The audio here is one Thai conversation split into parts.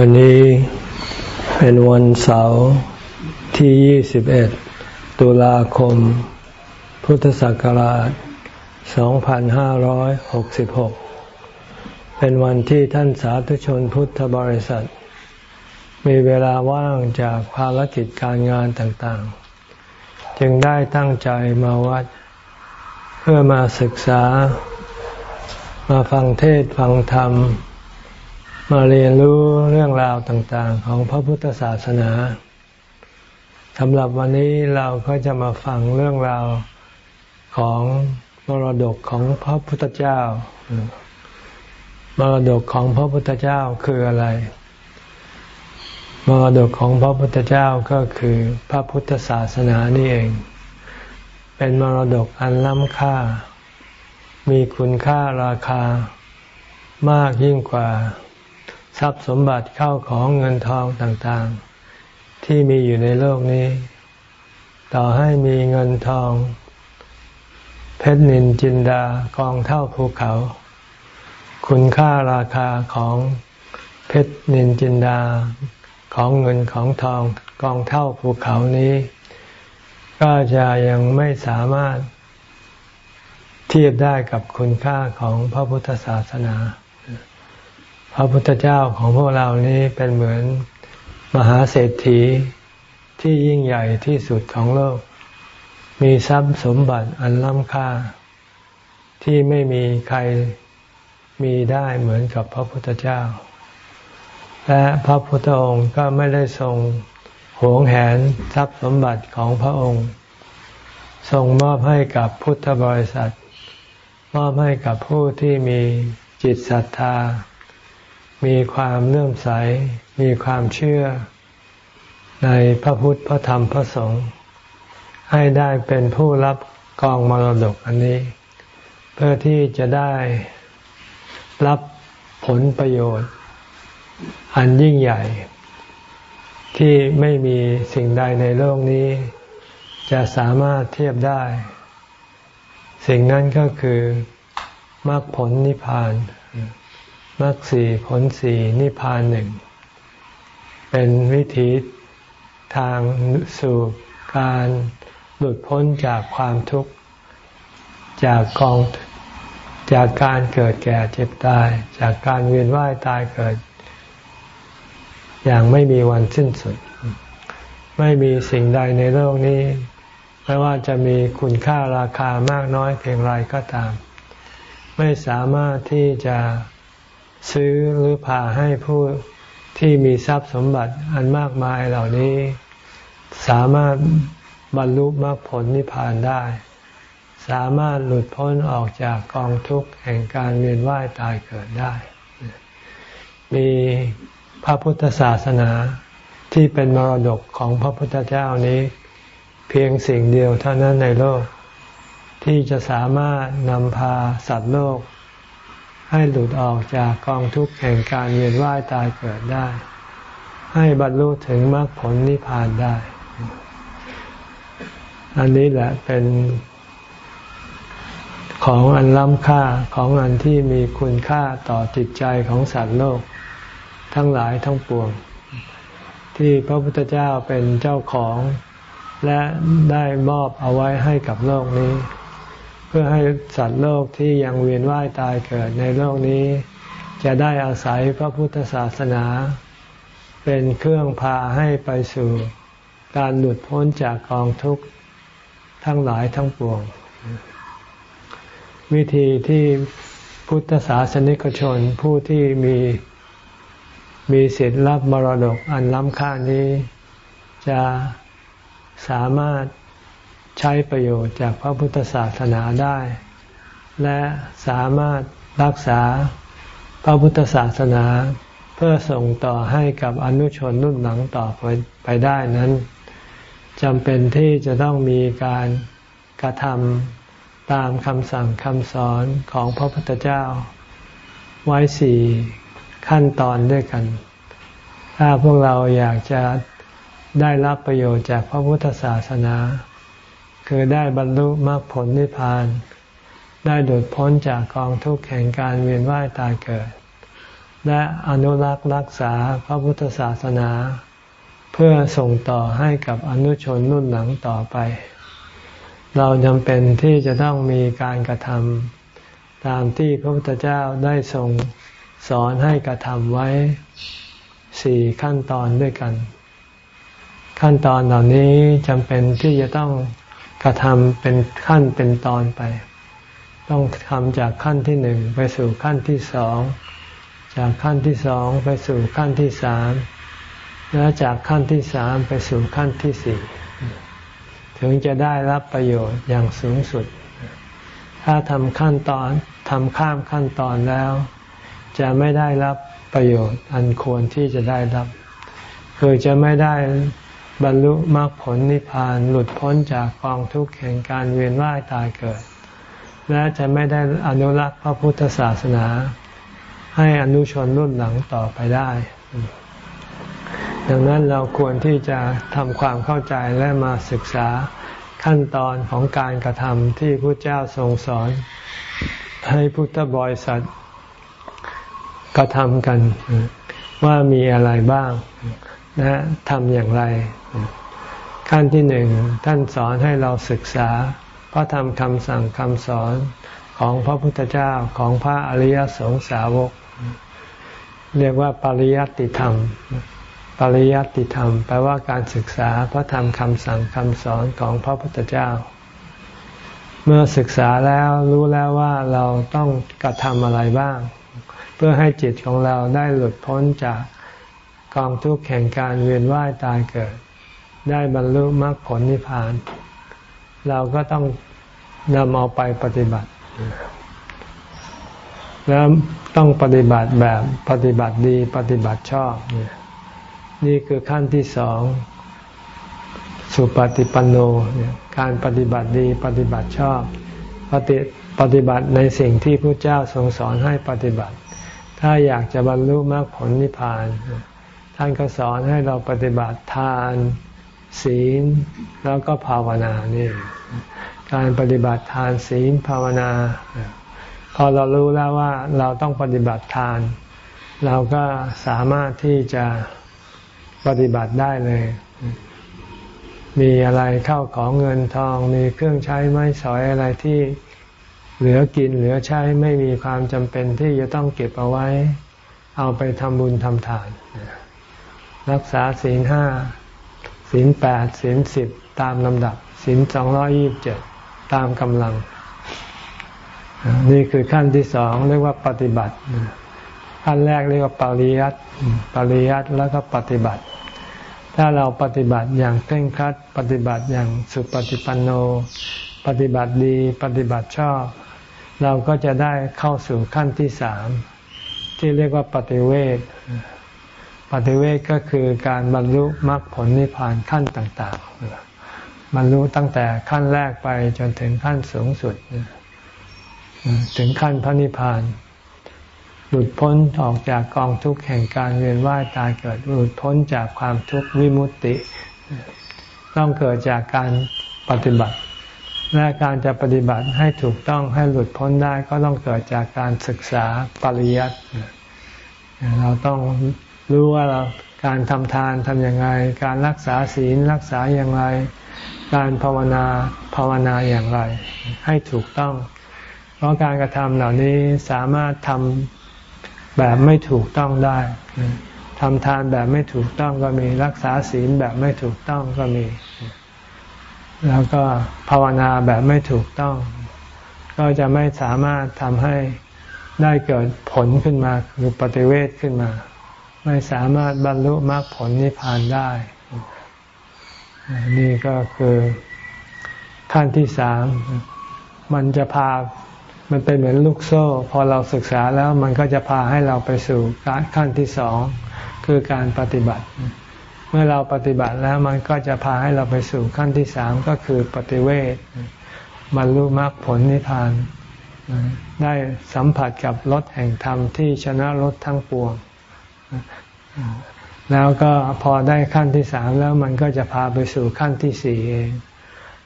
วันนี้เป็นวันเสาร์ที่ 21 ตุลาคม พุทธศักราช 2566 เป็นวันที่ท่านสาธุชนพุทธบริษัท มีเวลาว่างจากภารกิจการงานต่างๆ จึงได้ตั้งใจมาวัด เพื่อมาศึกษา มาฟังเทศฟังธรรม มาเรียนรู้เรื่องราวต่าง ๆ ของพระพุทธศาสนาสำหรับวันนี้เราก็จะมาฟังเรื่องราวของมรดกของพระพุทธเจ้ามรดกของพระพุทธเจ้าคืออะไร มรดกของพระพุทธเจ้าก็คือพระพุทธศาสนานี่เอง เป็นมรดกอันล้ำค่า มีคุณค่าราคามากยิ่งกว่า ทรัพย์สมบัติเข้าของเงินทองต่างๆ ที่มีอยู่ในโลกนี้ ต่อให้มีเงินทอง เพชรนินจินดากองเท่าภูเขา คุณค่าราคาของเพชรนินจินดาของเงินของทองกองเท่าภูเขานี้ ก็จะยังไม่สามารถเทียบได้กับคุณค่าของพระพุทธศาสนา พระพุทธเจ้าของพวกเรานี้เป็นเหมือนมหาเศรษฐีที่ยิ่งใหญ่ที่สุดของโลก มีทรัพย์สมบัติอันล้ำค่า ที่ไม่มีใครมีได้เหมือนกับพระพุทธเจ้า และพระพุทธองค์ก็ไม่ได้ทรงหวงแหนทรัพย์สมบัติของพระองค์ ทรงมอบให้กับพุทธบริษัท มอบให้กับผู้ที่มีจิตศรัทธา มีความเลื่อมใส มีความเชื่อในพระพุทธพระธรรมพระสงฆ์ให้ได้เป็นผู้รับกองมรดกอันนี้ เพื่อที่จะได้รับผลประโยชน์ อันยิ่งใหญ่ ที่ไม่มีสิ่งใดในโลกนี้ จะสามารถเทียบได้ สิ่งนั้นก็คือมรรคผลนิพพาน มรรคสี่ผลสี่นิพพานหนึ่ง เป็นวิธีทางสู่การหลุดพ้นจากความทุกข์ จากกองจากการเกิดแก่เจ็บตาย จากการเวียนว่ายตายเกิด อย่างไม่มีวันสิ้นสุด ไม่มีสิ่งใดในโลกนี้ไม่ว่าจะมีคุณค่าราคามากน้อยเพียงไรก็ตาม ไม่สามารถที่จะ ซื้อหรือพาให้ผู้ที่มีทรัพย์สมบัติอันมากมายเหล่านี้ สามารถบรรลุมรรคผลนิพพานได้ สามารถหลุดพ้นออกจากกองทุกข์แห่งการเวียนว่ายตายเกิดได้ มีพระพุทธศาสนาที่เป็นมรดกของพระพุทธเจ้านี้ เพียงสิ่งเดียวเท่านั้นในโลก ที่จะสามารถนำพาสัตว์โลก ให้หลุดออกจากกองทุกข์แห่งการเวียนว่ายตายเกิดได้ ให้บรรลุถึงมรรคผลนิพพานได้ อันนี้แหละเป็นของอันล้ำค่าของอันที่มีคุณค่าต่อจิตใจของสัตว์โลก ทั้งหลายทั้งปวง ที่พระพุทธเจ้าเป็นเจ้าของ และได้มอบเอาไว้ให้กับโลกนี้ พื่อให้สัตว์โลกที่ยังเวียนว่ายตายเกิดในโลกนี้ จะได้อาศัยพระพุทธศาสนา เป็นเครื่องพาให้ไปสู่การหลุดพ้นจากกองทุกข์ทั้งหลายทั้งปวง วิธีที่พุทธศาสนิกชนผู้ที่มีมีสิทธิ์รับมรดกอันล้ำค่านี้ จะสามารถ ใช้ประโยชน์จากพระพุทธศาสนาได้ และสามารถรักษาพระพุทธศาสนา เพื่อส่งต่อให้กับอนุชนรุ่นหลังต่อไปไปได้นั้นจำเป็นที่จะต้องมีการกระทำตามคำสั่งคำสอนของพระพุทธเจ้า ไว้สี่ขั้นตอนด้วยกัน ถ้าพวกเราอยากจะได้รับประโยชน์จากพระพุทธศาสนา คือได้บรรลุมรรคผลนิพพาน ได้หลุดพ้นจากกองทุกข์แห่งการเวียนว่ายตายเกิด และอนุรักษ์รักษาพระพุทธศาสนา เพื่อส่งต่อให้กับอนุชนรุ่นหลังต่อไป เราจำเป็นที่จะต้องมีการกระทำตามที่พระพุทธเจ้าได้ทรงสอนให้กระทำไว้สี่ขั้นตอนด้วยกัน ขั้นตอนเหล่านี้จำเป็นที่จะต้อง กระทำเป็นขั้นเป็นตอนไป ต้องทำจากขั้นที่หนึ่งไปสู่ขั้นที่สองจากขั้นที่สองไปสู่ขั้นที่สามและจากขั้นที่สามไปสู่ขั้นที่สี่ถึงจะได้รับประโยชน์อย่างสูงสุด ถ้าทำขั้นตอนทำข้ามขั้นตอนแล้ว จะไม่ได้รับประโยชน์อันควรที่จะได้รับ คือจะไม่ได้ บรรลุมรรคผลนิพพานหลุดพ้นจากกองทุกข์แห่งการเวียนว่ายตายเกิด และจะไม่ได้อนุรักษ์พระพุทธศาสนา ให้อนุชนรุ่นหลังต่อไปได้ ดังนั้นเราควรที่จะทำความเข้าใจและมาศึกษาขั้นตอนของการกระทำที่พระเจ้าทรงสอน ให้พุทธบริษัทกระทำกันว่ามีอะไรบ้าง และทำอย่างไร ขั้นที่หนึ่งท่านสอนให้เราศึกษาพระธรรมคำสั่งคำสอนของพระพุทธเจ้าของพระอริยสงสาวก เรียกว่าปริยัติธรรม ปริยัติธรรม แปลว่าการศึกษาพระธรรมคำสั่งคำสอนของพระพุทธเจ้า เมื่อศึกษาแล้วรู้แล้วว่าเราต้องกระทำอะไรบ้าง เพื่อให้จิตของเราได้หลุดพ้นจาก กองทุกข์แห่งการเวียนว่ายตายเกิด ได้บรรลุมรรคผลนิพพาน เราก็ต้องนำเอาไปปฏิบัติ แล้วต้องปฏิบัติแบบปฏิบัติดีปฏิบัติชอบ นี่คือขั้นที่สองสุปฏิปันโนการปฏิบัติดีปฏิบัติชอบปฏิปฏิบัติในสิ่งที่พระเจ้าทรงสอนให้ปฏิบัติ ถ้าอยากจะบรรลุมรรคผลนิพพาน ท่านก็สอนให้เราปฏิบัติทาน ศีล แล้วก็ภาวนานี่การปฏิบัติทานศีลภาวนา พอเรารู้แล้วว่าเราต้องปฏิบัติทาน เราก็สามารถที่จะปฏิบัติได้เลย มีอะไรเข้าของเงินทองมีเครื่องใช้ไม้สอยอะไรที่เหลือกินเหลือใช้ไม่มีความจำเป็นที่จะต้องเก็บเอาไว้ เอาไปทำบุญทำทาน รักษาศีลห้าศีลแปดศีลสิบตามลำดับศีลสองร้อยี่บเจ็ดตามกำลัง นี่คือขั้นที่สองเรียกว่าปฏิบัติ ขั้นแรกเรียกว่าปริยัติปริยัติแล้วก็ปฏิบัติ ถ้าเราปฏิบัติอย่างเคร่งครัด ปฏิบัติอย่างสุปฏิปันโน ปฏิบัติดีปฏิบัติชอบ เราก็จะได้เข้าสู่ขั้นที่สามที่เรียกว่าปฏิเวท ปฏิเวทก็คือการบรรลุมรรคผลนิพพานขั้นต่างๆบรรลุตั้งแต่ขั้นแรกไปจนถึงขั้นสูงสุด ถึงขั้นพระนิพพาน หลุดพ้นออกจากกองทุกข์แห่งการเวียนว่ายตายเกิด หลุดพ้นจากความทุกข์วิมุตติ ต้องเกิดจากการปฏิบัติ และการจะปฏิบัติให้ถูกต้องให้หลุดพ้นได้ก็ต้องเกิดจากการศึกษาปริยัติเราต้อง รู้ว่าเราการทำทานทำอย่างไร การรักษาศีลรักษาอย่างไร การภาวนาภาวนาอย่างไร ให้ถูกต้อง เพราะการกระทำเหล่านี้สามารถทำแบบไม่ถูกต้องได้ทำทานแบบไม่ถูกต้องก็มีรักษาศีลแบบไม่ถูกต้องก็มี แล้วก็ภาวนาแบบไม่ถูกต้อง ก็จะไม่สามารถทำให้ได้เกิดผลขึ้นมาคือปฏิเวทขึ้นมา ไม่สามารถบรรลุมรรคผลนิพพานได้ นี่ก็คือขั้นที่สาม มันจะพา มันเป็นเหมือนลูกโซ่ พอเราศึกษาแล้วมันก็จะพาให้เราไปสู่ขั้นที่สอง คือการปฏิบัติ เมื่อเราปฏิบัติแล้วมันก็จะพาให้เราไปสู่ขั้นที่สามก็คือปฏิเวทบรรลุมรรคผลนิพพานได้สัมผัสกับรถแห่งธรรมที่ชนะรถทั้งปวง แล้วก็พอได้ขั้นที่สามแล้วมันก็จะพาไปสู่ขั้นที่สี่เอง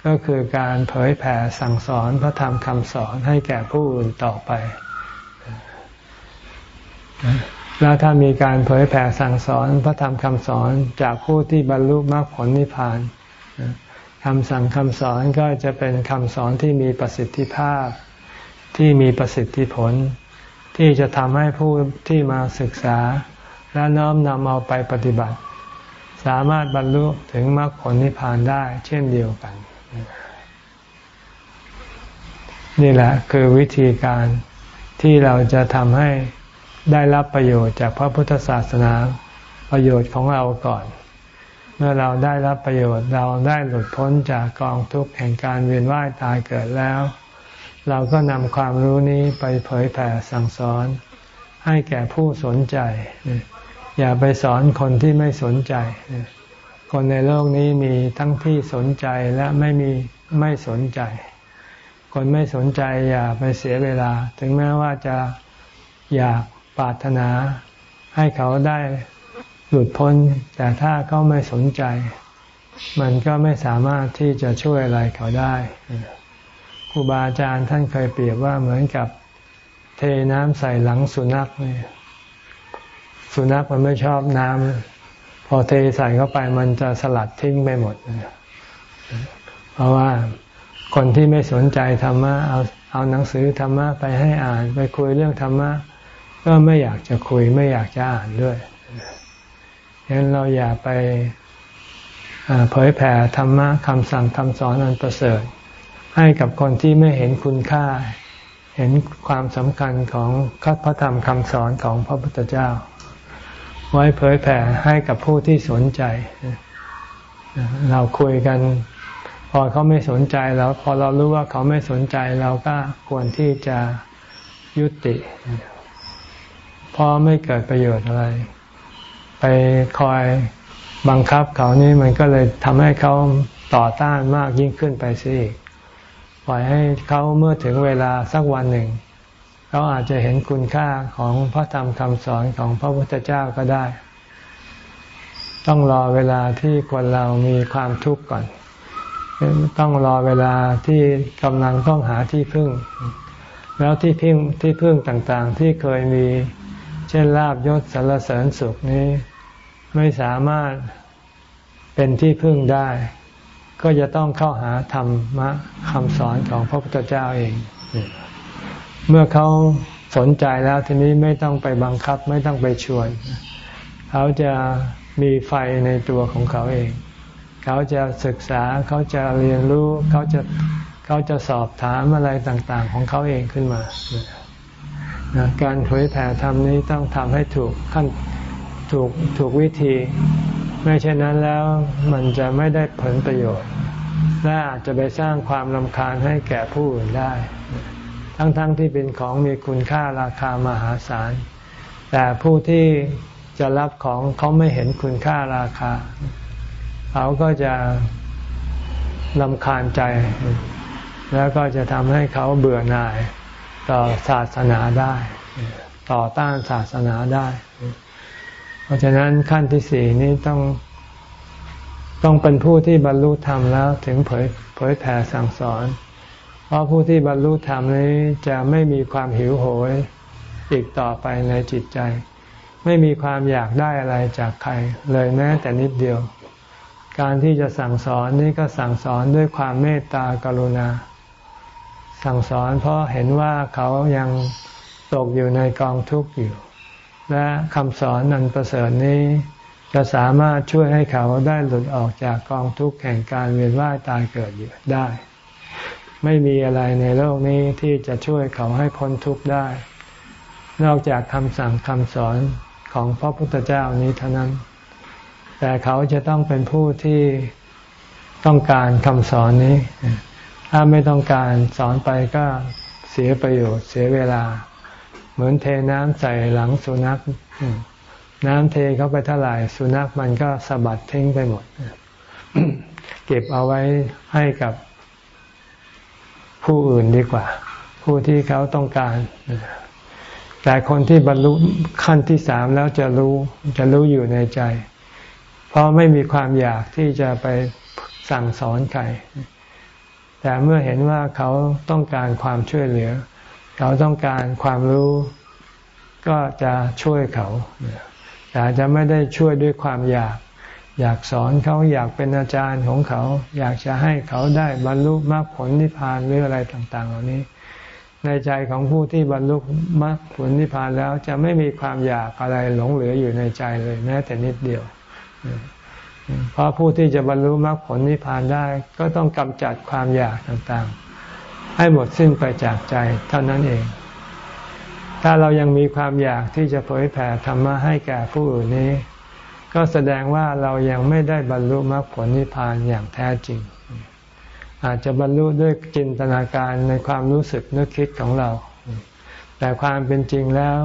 ก็คือการเผยแผ่สั่งสอนพระธรรมคำสอนให้แก่ผู้อื่นต่อไป แล้วถ้ามีการเผยแผ่สั่งสอนพระธรรมคำสอนจากผู้ที่บรรลุมรรคผลนิพพานคำสั่งคำสอนก็จะเป็นคำสอนที่มีประสิทธิภาพ ที่มีประสิทธิผล ที่จะทำให้ผู้ที่มาศึกษา และน้อมนำเอาไปปฏิบัติ สามารถบรรลุถึงมรรคผลนิพพานได้เช่นเดียวกัน นี่แหละคือวิธีการที่เราจะทำให้ได้รับประโยชน์จากพระพุทธศาสนาประโยชน์ของเราก่อน เมื่อเราได้รับประโยชน์เราได้หลุดพ้นจากกองทุกข์แห่งการเวียนว่ายตายเกิดแล้ว เราก็นำความรู้นี้ไปเผยแผ่สั่งสอน ให้แก่ผู้สนใจ อย่าไปสอนคนที่ไม่สนใจ คนในโลกนี้มีทั้งที่สนใจและไม่มีไม่สนใจ คนไม่สนใจอย่าไปเสียเวลา ถึงแม้ว่าจะอยากปรารถนา ให้เขาได้หลุดพ้น แต่ถ้าเขาไม่สนใจ มันก็ไม่สามารถที่จะช่วยอะไรเขาได้ครูบาอาจารย์ท่านเคยเปรียบว่าเหมือนกับเทน้ำใส่หลังสุนัขเนี่ย สุนัขมันไม่ชอบน้ำพอเทใส่เข้าไปมันจะสลัดทิ้งไปหมด เพราะว่าคนที่ไม่สนใจธรรมะเอาเอาหนังสือธรรมะไปให้อ่านไปคุยเรื่องธรรมะก็ไม่อยากจะคุยไม่อยากจะอ่านด้วยฉะนั้นเราอย่าไปเผยแผ่ธรรมะคำสั่งคำสอนอันประเสริฐ ให้กับคนที่ไม่เห็นคุณค่า เห็นความสำคัญของพระธรรมคำสอนของพระพุทธเจ้า ไว้เผยแผ่ให้กับผู้ที่สนใจ เราคุยกัน พอเขาไม่สนใจแล้วพอเรารู้ว่าเขาไม่สนใจเราก็ควรที่จะยุติเพราะไม่เกิดประโยชน์อะไร ไปคอยบังคับเขานี่มันก็เลยทำให้เขาต่อต้านมากยิ่งขึ้นไปสิปล่อยให้เขาเมื่อถึงเวลาสักวันหนึ่ง เขาอาจจะเห็นคุณค่าของพระธรรมคำสอนของพระพุทธเจ้าก็ได้ ต้องรอเวลาที่คนเรามีความทุกข์ก่อน ต้องรอเวลาที่กำลังต้องหาที่พึ่ง แล้วที่พึ่งที่พึ่งต่างๆ ที่เคยมีเช่นลาบยศสารเสริญสุขนี้ ไม่สามารถเป็นที่พึ่งได้ ก็จะต้องเข้าหาธรรมะคำสอนของพระพุทธเจ้าเอง เมื่อเขาสนใจแล้วทีนี้ไม่ต้องไปบังคับไม่ต้องไปชวน เขาจะมีไฟในตัวของเขาเอง เขาจะศึกษาเขาจะเรียนรู้เขาจะเขาจะสอบถามอะไรต่างๆ ของเขาเองขึ้นมาการเผยแผ่ธรรมนี้ต้องทำให้ถูกขั้นถูกถูกวิธี ไม่เช่นนั้นแล้วมันจะไม่ได้ผลประโยชน์ และอาจจะไปสร้างความลำคาญให้แก่ผู้อื่นได้ ทั้งๆทที่เป็นของมีคุณค่าราคามหาศาล แต่ผู้ที่จะรับของเขาไม่เห็นคุณค่าราคา เขาก็จะลำคาญใจ แล้วก็จะทำให้เขาเบื่อหน่ายต่อศาสนาได้ ต่อต้านศาสนาได้ เพราะฉะนั้นขั้นที่สี่นี้ต้องต้องเป็นผู้ที่บรรลุธรรมแล้วถึงเผยเผยแผ่สั่งสอน เพราะผู้ที่บรรลุธรรมนี้จะไม่มีความหิวโหยอีกต่อไปในจิตใจ ไม่มีความอยากได้อะไรจากใคร เลยแม้แต่นิดเดียว การที่จะสั่งสอนนี่ก็สั่งสอนด้วยความเมตตากรุณา สั่งสอนเพราะเห็นว่าเขายังตกอยู่ในกองทุกข์อยู่ และคำสอนนันประเสริฐนี้จะสามารถช่วยให้เขาได้หลุดออกจากกองทุกข์แห่งการเวียนว่ายตายเกิดอยู่ได้ ไม่มีอะไรในโลกนี้ที่จะช่วยเขาให้พ้นทุกข์ได้ นอกจากคำสั่งคำสอนของพระพุทธเจ้านี้เท่านั้น แต่เขาจะต้องเป็นผู้ที่ต้องการคำสอนนี้ ถ้าไม่ต้องการสอนไปก็เสียประโยชน์เสียเวลา เหมือนเทน้ำใส่หลังสุนัข น้ำเทเข้าไปเท่าไหร่สุนัขมันก็สะบัดทิ้งไปหมด เก็บเอาไว้ให้กับ ผู้อื่นดีกว่า ผู้ที่เขาต้องการ แต่คนที่บรรลุขั้นที่สามแล้วจะรู้จะรู้อยู่ในใจ เพราะไม่มีความอยากที่จะไปสั่งสอนใครแต่เมื่อเห็นว่าเขาต้องการความช่วยเหลือ เขาต้องการความรู้ก็จะช่วยเขา แต่จะไม่ได้ช่วยด้วยความอยาก อยากสอนเขาอยากเป็นอาจารย์ของเขา อยากจะให้เขาได้บรรลุมรรคผลนิพพานหรืออะไรต่าง ๆ เหล่านี้ ในใจของผู้ที่บรรลุมรรคผลนิพพานแล้วจะไม่มีความอยากอะไรหลงเหลืออยู่ในใจเลยแม้แต่นิดเดียว เพราะผู้ที่จะบรรลุมรรคผลนิพพานได้ ก็ต้องกำจัดความอยากต่างๆ ให้หมดสิ้นไปจากใจเท่านั้นเองถ้าเรายังมีความอยากที่จะเผยแผ่ธรรมะให้แก่ผู้อื่นนี้ ก็แสดงว่าเรายังไม่ได้บรรลุมรรคผลนิพพานอย่างแท้จริง อาจจะบรรลุด้วยจินตนาการในความรู้สึกนึกคิดของเรา แต่ความเป็นจริงแล้ว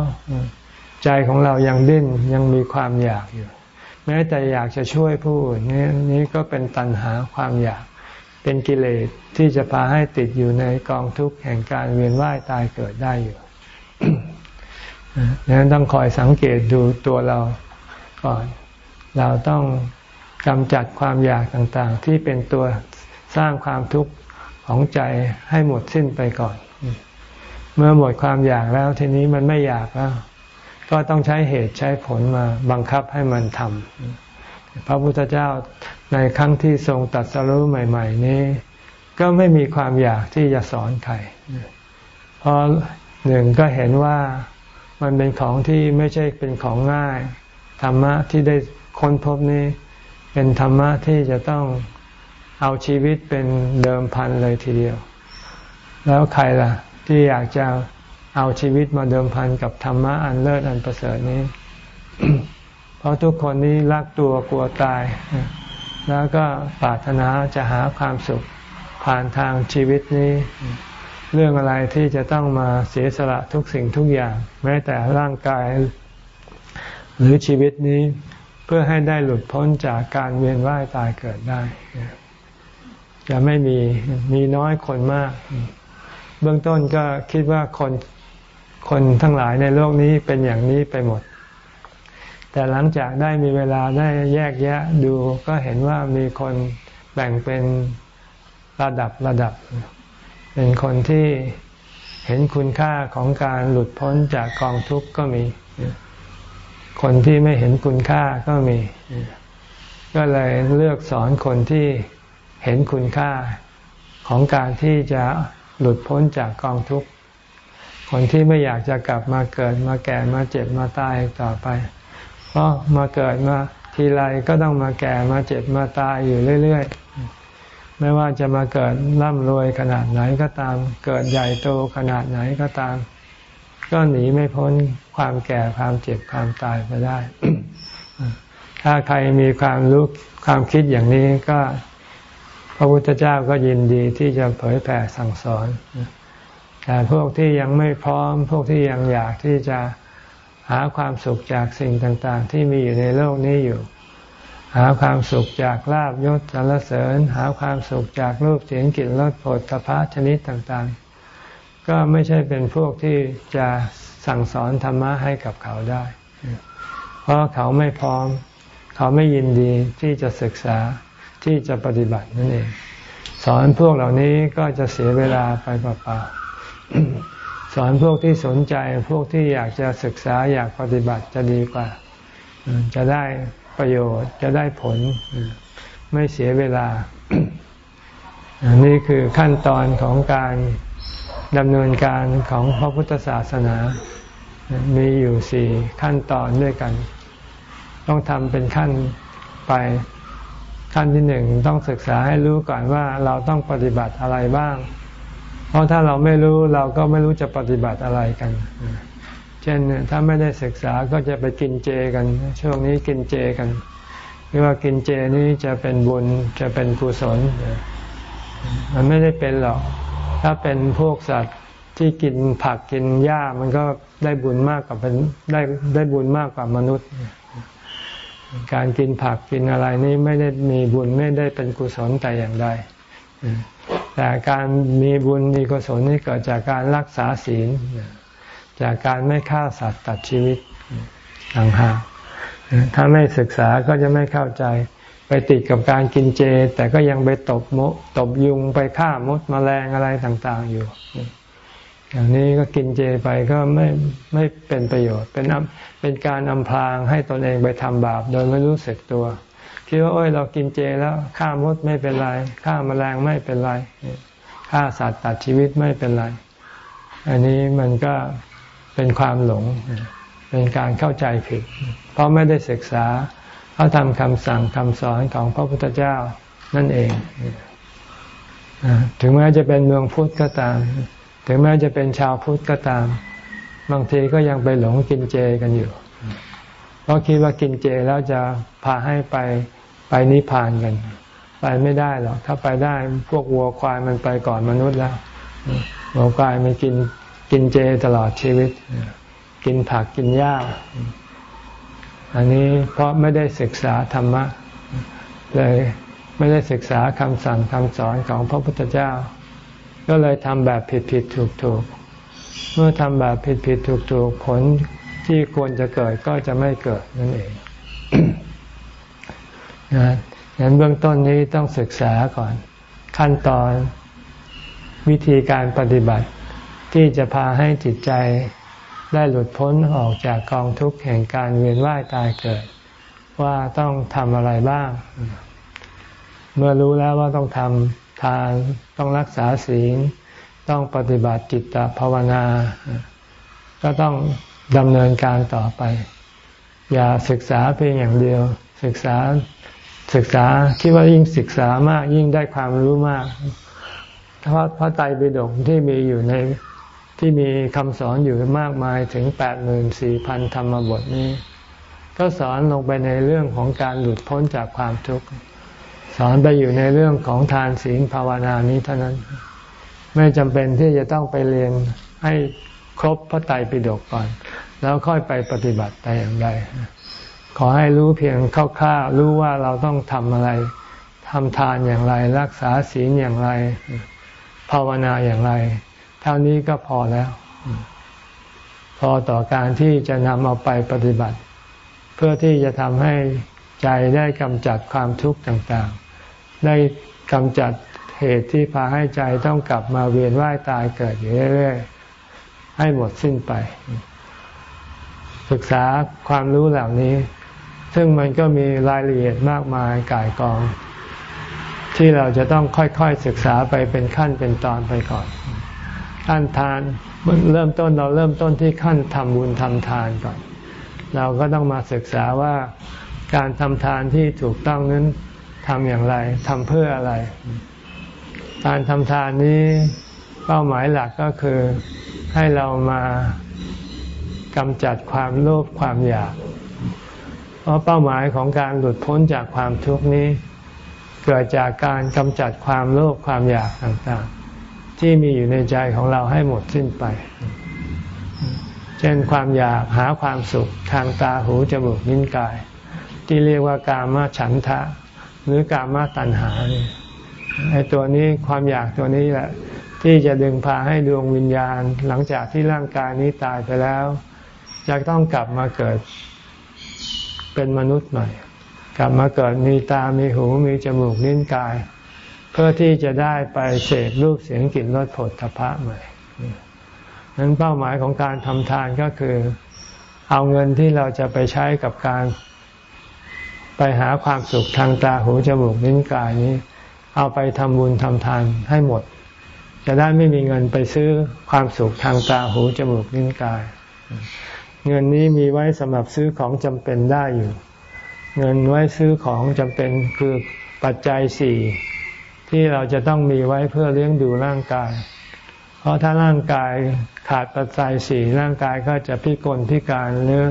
ใจของเรายังดิ้นยังมีความอยากอยู่ แม้แต่อยากจะช่วยผู้อื่นนี้นี้ก็เป็นตัณหาความอยากเป็นกิเลสที่จะพาให้ติดอยู่ในกองทุกข์แห่งการเวียนว่ายตายเกิดได้อยู่ดังนั้นต้องคอยสังเกตดูตัวเราก่อน เราต้องกำจัดความอยากต่างๆ ที่เป็นตัวสร้างความทุกข์ของใจให้หมดสิ้นไปก่อน เมื่อหมดความอยากแล้วทีนี้มันไม่อยากแล้ว ก็ต้องใช้เหตุใช้ผลมาบังคับให้มันทำพระพุทธเจ้าในครั้งที่ทรงตัดสรู้ใหม่ ๆ นี้ ก็ไม่มีความอยากที่จะสอนใครเพราะหนึ่งก็เห็นว่ามันเป็นของที่ไม่ใช่เป็นของง่าย ธรรมะที่ได้ ค้นพบนี้ เป็นธรรมะที่จะต้องเอาชีวิตเป็นเดิมพันเลยทีเดียว แล้วใครล่ะ ที่อยากจะเอาชีวิตมาเดิมพันกับธรรมะอันเลิศอันประเสริฐนี้ เพราะทุกคนนี้รักตัวกลัวตาย แล้วก็ปรารถนาจะหาความสุขผ่านทางชีวิตนี้ เรื่องอะไรที่จะต้องมาเสียสละทุกสิ่งทุกอย่าง แม้แต่ร่างกาย หรือชีวิตนี้ เพื่อให้ได้หลุดพ้นจากการเวียนว่ายตายเกิดได้ จะไม่มีมีน้อยคนมาก เบื้องต้นก็คิดว่าคนคนทั้งหลายในโลกนี้เป็นอย่างนี้ไปหมด แต่หลังจากได้มีเวลาได้แยกแยะดูก็เห็นว่ามีคนแบ่งเป็นระดับระดับ เป็นคนที่เห็นคุณค่าของการหลุดพ้นจากกองทุกข์ก็มี คนที่ไม่เห็นคุณค่าก็มี ก็เลยเลือกสอนคนที่เห็นคุณค่าของการที่จะหลุดพ้นจากกองทุกข์ คนที่ไม่อยากจะกลับมาเกิดมาแก่มาเจ็บมาตายต่อไป เพราะมาเกิดมาทีไรก็ต้องมาแก่มาเจ็บมาตายอยู่เรื่อย ๆ ไม่ว่าจะมาเกิดร่ำรวยขนาดไหนก็ตาม เกิดใหญ่โตขนาดไหนก็ตาม ก็หนีไม่พ้นความแก่ความเจ็บความตายไปได้ ถ้าใครมีความรู้ความคิดอย่างนี้ก็ พระพุทธเจ้าก็ยินดีที่จะเผยแผ่สั่งสอน แต่พวกที่ยังไม่พร้อม พวกที่ยังอยากที่จะหาความสุขจากสิ่งต่าง ๆ ที่มีอยู่ในโลกนี้อยู่ หาความสุขจากลาบยศสรรเสริญ หาความสุขจากรูปเสียงกลิ่นรสผลตภะชนิดต่าง ๆ ก็ไม่ใช่เป็นพวกที่จะสั่งสอนธรรมะให้กับเขาได้ เพราะเขาไม่พร้อม เขาไม่ยินดีที่จะศึกษาที่จะปฏิบัตินั่นเอง สอนพวกเหล่านี้ก็จะเสียเวลาไปเปล่าๆสอนพวกที่สนใจพวกที่อยากจะศึกษาอยากปฏิบัติจะดีกว่า จะได้ประโยชน์จะได้ผล ไม่เสียเวลา นี่คือขั้นตอนของการ ดำเนินการของพระพุทธศาสนา มีอยู่สี่ขั้นตอนด้วยกัน ต้องทำเป็นขั้นไปขั้นที่หนึ่งต้องศึกษาให้รู้ก่อนว่าเราต้องปฏิบัติอะไรบ้าง เพราะถ้าเราไม่รู้เราก็ไม่รู้จะปฏิบัติอะไรกัน เช่นถ้าไม่ได้ศึกษาก็จะไปกินเจกัน ช่วงนี้กินเจกันไม่ว่ากินเจนี้จะเป็นบุญจะเป็นกุศล มันไม่ได้เป็นหรอก ถ้าเป็นพวกสัตว์ที่กินผักกินหญ้ามันก็ได้บุญมากกว่าเป็นได้ได้บุญมากกว่ามนุษย์ การกินผักกินอะไรนี้ไม่ได้มีบุญไม่ได้เป็นกุศลแต่อย่างใดแต่การมีบุญมีกุศลนี่เกิดจากการรักษาศีล จากการไม่ฆ่าสัตว์ตัดชีวิตต่างหากถ้าไม่ศึกษาก็จะไม่เข้าใจ ไปติดกับการกินเจ แต่ก็ยังไปตบมดตบยุงไปฆ่ามดมแมลงอะไรต่างๆอยู่ อย่างนี้ก็กินเจไปก็ไม่ไม่เป็นประโยชน์ เป็นเป็นการอำพรางให้ตนเองไปทำบาป โดยไม่รู้สึกตัว คิดว่าโอ้ยเรากินเจแล้วฆ่ามดไม่เป็นไรฆ่าแมลงไม่เป็นไรฆ่าสัตว์ตัดชีวิตไม่เป็นไร อันนี้มันก็เป็นความหลง เป็นการเข้าใจผิด เพราะไม่ได้ศึกษา เขาทำคำสั่งคำสอนของพระพุทธเจ้านั่นเอง ถึงแม้จะเป็นเมืองพุทธก็ตาม ถึงแม้จะเป็นชาวพุทธก็ตาม บางทีก็ยังไปหลงกินเจกันอยู่ เพราะคิดว่ากินเจแล้วจะพาให้ไปไปนิพพานกัน ไปไม่ได้หรอก ถ้าไปได้พวกวัวควายมันไปก่อนมนุษย์แล้ววัวควายมันกินกินเจตลอดชีวิต กินผักกินหญ้า อันนี้เพราะไม่ได้ศึกษาธรรมะ เลยไม่ได้ศึกษาคำสั่งคำสอนของพระพุทธเจ้า ก็เลยทำแบบผิดผิดถูกถูกเมื่อทำแบบผิดผิดถูกถูกผลที่ควรจะเกิดก็จะไม่เกิดนั่นเองนะงั้นเบื้องต้นนี้ต้องศึกษาก่อน ขั้นตอนวิธีการปฏิบัติที่จะพาให้จิตใจ ได้หลุดพ้นออกจากกองทุกข์แห่งการเวียนว่ายตายเกิด ว่าต้องทำอะไรบ้าง เมื่อรู้แล้วว่าต้องทำทานต้องรักษาศีล ต้องปฏิบัติจิตภาวนา ก็ต้องดำเนินการต่อไป อย่าศึกษาเพียงอย่างเดียว ศึกษาศึกษาคิดว่ายิ่งศึกษามากยิ่งได้ความรู้มากเพราะพระไตรปิฎกที่มีอยู่ใน ที่มีคำสอนอยู่มากมายถึงแปดหมื่นสี่พันธรรมบทนี้ ก็สอนลงไปในเรื่องของการหลุดพ้นจากความทุกข์สอนไปอยู่ในเรื่องของทานศีลภาวนานี้เท่านั้น ไม่จำเป็นที่จะต้องไปเรียนให้ครบพระไตรปิฎกก่อน แล้วค่อยไปปฏิบัติแต่อย่างใดขอให้รู้เพียงคร่าวๆรู้ว่าเราต้องทำอะไรทำทานอย่างไร รักษาศีลอย่างไร ภาวนาอย่างไร ท่านี้ก็พอแล้ว พอต่อการที่จะนำเอาไปปฏิบัติ เพื่อที่จะทำให้ใจได้กำจัดความทุกข์ต่างๆ ได้กำจัดเหตุที่พาให้ใจต้องกลับมาเวียนว่ายตายเกิดอยู่เรื่อยๆให้หมดสิ้นไป ศึกษาความรู้เหล่านี้ ซึ่งมันก็มีรายละเอียดมากมายก่ายกอง ที่เราจะต้องค่อยๆศึกษาไปเป็นขั้นเป็นตอนไปก่อน ขั้นทานเริ่มต้นเราเริ่มต้นที่ขั้นทำบุญทำทานก่อน เราก็ต้องมาศึกษาว่าการทำทานที่ถูกต้องนั้นทำอย่างไรทำเพื่ออะไร การทำทานนี้เป้าหมายหลักก็คือให้เรามากำจัดความโลภความอยาก เพราะเป้าหมายของการหลุดพ้นจากความทุกข์นี้ เกิดจากการกำจัดความโลภความอยากต่างๆ ที่มีอยู่ในใจของเราให้หมดสิ้นไป เช่นความอยากหาความสุขทางตาหูจมูกนิ้นกาย ที่เรียกว่ากามฉันทะ หรือกามาตัณหาเนี่ยไอ้ตัวนี้ความอยากตัวนี้แหละ ที่จะดึงพาให้ดวงวิญญาณ หลังจากที่ร่างกายนี้ตายไปแล้วจะต้องกลับมาเกิดเป็นมนุษย์ใหม่ กลับมาเกิดมีตา มีหู มีจมูก นิ้นกาย เพื่อที่จะได้ไปเสพรูปเสียงกลิ่นรสผลทพะใหม่นั้นเป้าหมายของการทำทานก็คือ เอาเงินที่เราจะไปใช้กับการ ไปหาความสุขทางตาหูจมูกลิ้นกายนี้ เอาไปทำบุญทำทานให้หมด จะได้ไม่มีเงินไปซื้อความสุขทางตาหูจมูกลิ้นกาย เงินนี้มีไว้สำหรับซื้อของจำเป็นได้อยู่ เงินไว้ซื้อของจำเป็นคือปัจจัยสี่ ที่เราจะต้องมีไว้เพื่อเลี้ยงดูร่างกาย เพราะถ้าร่างกายขาดปัจจัยสี่ร่างกายก็จะพิกลพิการหรือ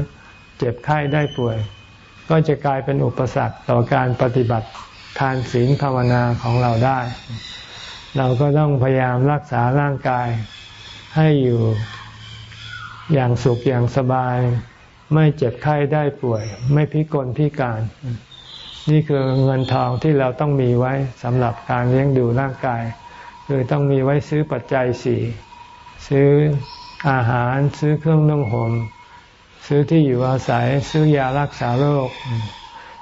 เจ็บไข้ได้ป่วย ก็จะกลายเป็นอุปสรรคต่อการปฏิบัติทานศีลภาวนาของเราได้ เราก็ต้องพยายามรักษาร่างกายให้อยู่อย่างสุขอย่างสบาย ไม่เจ็บไข้ได้ป่วย ไม่พิกลพิการ นี่คือเงินทองที่เราต้องมีไว้สำหรับการเลี้ยงดูร่างกาย คือต้องมีไว้ซื้อปัจจัยสี่ซื้ออาหารซื้อเครื่องนุ่งห่มซื้อที่อยู่อาศัยซื้อยารักษาโรค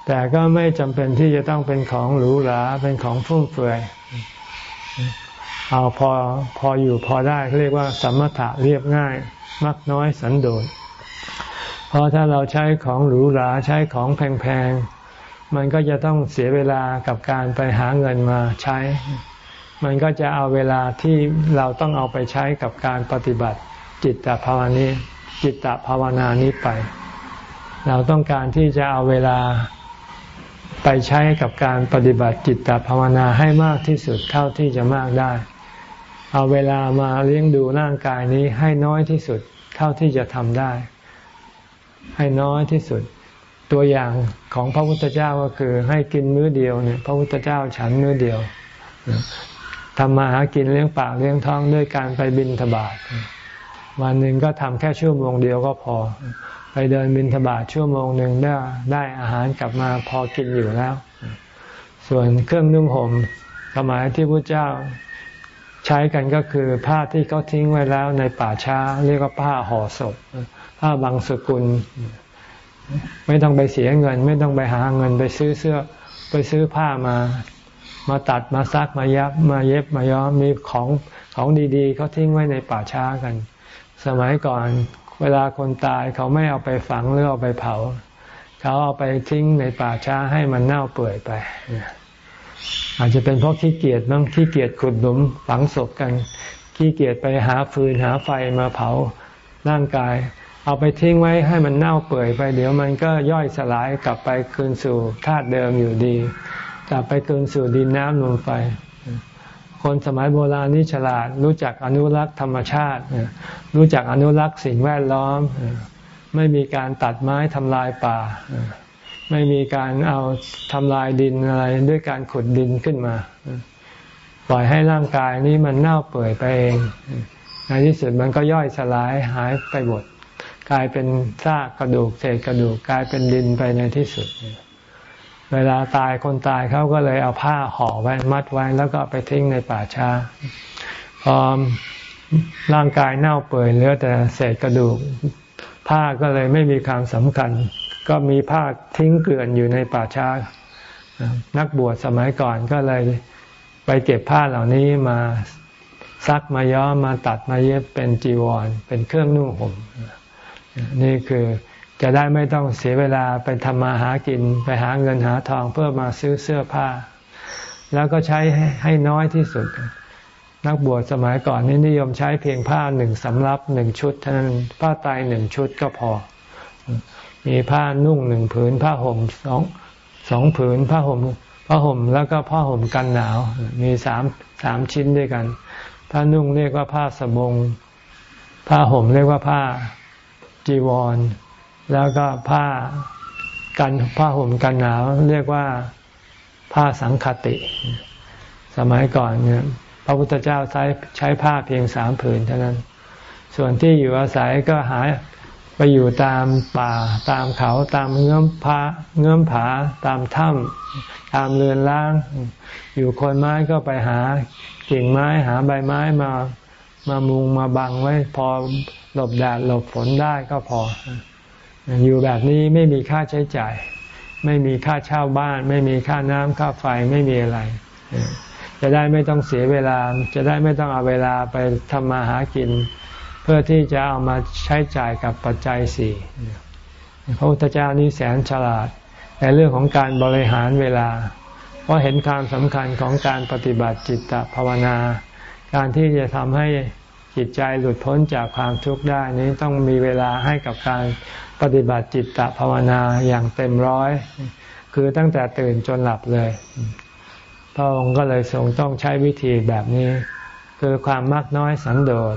แต่ก็ไม่จำเป็นที่จะต้องเป็นของหรูหราเป็นของฟุ่มเฟือยเอาพอพออยู่พอได้เรียกว่าสมถะเรียบง่าย มักน้อยสันโดษเพราะถ้าเราใช้ของหรูหราใช้ของแพงๆ มันก็จะต้องเสียเวลากับการไปหาเงินมาใช้ มันก็จะเอาเวลาที่เราต้องเอาไปใช้กับการปฏิบัติจิตตภาวนาจิตตภาวนานี้ไป เราต้องการที่จะเอาเวลาไปใช้กับการปฏิบัติจิตตภาวนาให้มากที่สุดเท่าที่จะมากได้ เอาเวลามาเลี้ยงดูร่างกายนี้ให้น้อยที่สุดเท่าที่จะทำได้ ให้น้อยที่สุด ตัวอย่างของพระพุทธเจ้าก็คือให้กินมื้อเดียวเนี่ยพระพุทธเจ้าฉันมื้อเดียวทำมาหากินเลี้ยงปากเลี้ยงท้องด้วยการไปบินทบาทวันหนึ่งก็ทำแค่ชั่วโมงเดียวก็พอ ไปเดินบินทบาทชั่วโมงหนึ่งได้ได้อาหารกลับมาพอกินอยู่แล้ว ส่วนเครื่องนุ่งห่มสมัยที่พระเจ้าใช้กันก็คือผ้าที่เขาทิ้งไว้แล้วในป่าช้า เรียกว่าผ้าห่อศพผ้าบางสกุล ไม่ต้องไปเสียเงิน ไม่ต้องไปหาเงินไปซื้อเสื้อ ไปซื้อผ้ามา มาตัดมาซักมายับ มาเย็บมาย้อมมีของของดีๆเขาทิ้งไว้ในป่าช้ากัน สมัยก่อนเวลาคนตายเขาไม่เอาไปฝังหรือเอาไปเผา เขาเอาไปทิ้งในป่าช้าให้มันเน่าเปื่อยไป อาจจะเป็นเพราะขี้เกียจบ้างขี้เกียจขุดหลุมฝังศพกันขี้เกียจไปหาฟืนหาไฟมาเผาร่างกาย เอาไปทิ้งไว้ให้มันเน่าเปื่อยไป เดี๋ยวมันก็ย่อยสลายกลับไปคืนสู่ธาตุเดิมอยู่ดี กลับไปคืนสู่ดินน้ำลมไฟคนสมัยโบราณนี่ฉลาด รู้จักอนุรักษ์ธรรมชาติ รู้จักอนุรักษ์สิ่งแวดล้อม ไม่มีการตัดไม้ทำลายป่า ไม่มีการเอาทำลายดินอะไรด้วยการขุดดินขึ้นมา ปล่อยให้ร่างกายนี้มันเน่าเปื่อยไปเอง ในที่สุดมันก็ย่อยสลายหายไปหมด กลายเป็นซากกระดูกเศษกระดูกกลายเป็นดินไปในที่สุด เวลาตายคนตายเขาก็เลยเอาผ้าห่อไว้มัดไว้แล้วก็ไปทิ้งในป่าช้า พอร่างกายเน่าเปื่อยเหลือแต่เศษกระดูก ผ้าก็เลยไม่มีความสำคัญ ก็มีผ้าทิ้งเกลื่อนอยู่ในป่าช้า นักบวชสมัยก่อนก็เลยไปเก็บผ้าเหล่านี้มาซักมาย้อมมาตัดมาเย็บเป็นจีวร เป็นเครื่องนุ่งห่ม นี่คือจะได้ไม่ต้องเสียเวลาไปทำมาหากิน ไปหาเงินหาทองเพื่อมาซื้อเสื้อผ้า แล้วก็ใช้ให้น้อยที่สุด นักบวชสมัยก่อนนี่นิยมใช้เพียงผ้าหนึ่งสำรับหนึ่งชุดเท่านั้นผ้าไตหนึ่งชุดก็พอ มีผ้านุ่งหนึ่งผืน ผ้าห่มสองสองผืน ผ้าห่มผ้าห่มแล้วก็ผ้าห่มกันหนาว มีสามสามชิ้นด้วยกัน ผ้านุ่งเรียกว่าผ้าสบง ผ้าห่มเรียกว่าผ้า จีวร แล้วก็ผ้ากันผ้าห่มกันหนาว เรียกว่าผ้าสังคติ สมัยก่อนเนี่ยพระพุทธเจ้าใช้ใช้ผ้าเพียงสามผืนเท่านั้น ส่วนที่อยู่อาศัยก็หาไปอยู่ตามป่าตามเขาตามเงื้อมผาเงื้อมผาตามถ้ำตามเรือนล่าง อยู่คนไม้ก็ไปหากิ่งไม้หาใบไม้มา มามุงมาบังไว้ พอหลบแดดหลบฝนได้ก็พอ อยู่แบบนี้ไม่มีค่าใช้จ่าย ไม่มีค่าเช่าบ้าน ไม่มีค่าน้ำค่าไฟไม่มีอะไร จะได้ไม่ต้องเสียเวลา จะได้ไม่ต้องเอาเวลาไปทำมาหากิน เพื่อที่จะเอามาใช้จ่ายกับปัจจัยสี่พระพุทธเจ้านี้แสนฉลาดในเรื่องของการบริหารเวลา เพราะเห็นความสำคัญของการปฏิบัติจิตตภาวนา การที่จะทำให้จิตใจหลุดพ้นจากความทุกข์ได้นี้ต้องมีเวลาให้กับการปฏิบัติจิตตภาวนาอย่างเต็มร้อย คือตั้งแต่ตื่นจนหลับเลย พระองค์ก็เลยทรงต้องใช้วิธีแบบนี้ คือความมากน้อยสันโดษ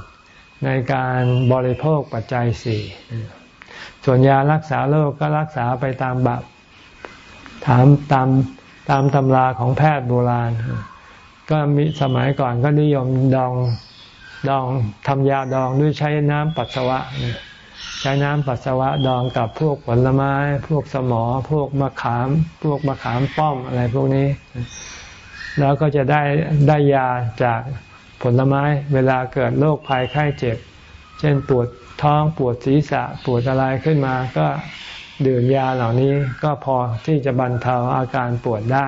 ในการบริโภคปัจจัยสี่ส่วนยารักษาโรคกก็รักษาไปตามแบบถามตามตามตำราของแพทย์โบราณ ก็มีสมัยก่อนก็นิยมดองดองทำยาดองด้วยใช้น้ำปัสสาวะ ใช้น้ำปัสสาวะดองกับพวกผลไม้ พวกสมอ พวกมะขาม พวกมะขามป้อมอะไรพวกนี้ แล้วก็จะได้ได้ยาจากผลไม้เวลาเกิดโรคภัยไข้เจ็บ เช่นปวดท้องปวดศีรษะปวดอะไรขึ้นมา ก็ดื่มยาเหล่านี้ก็พอที่จะบรรเทาอาการปวดได้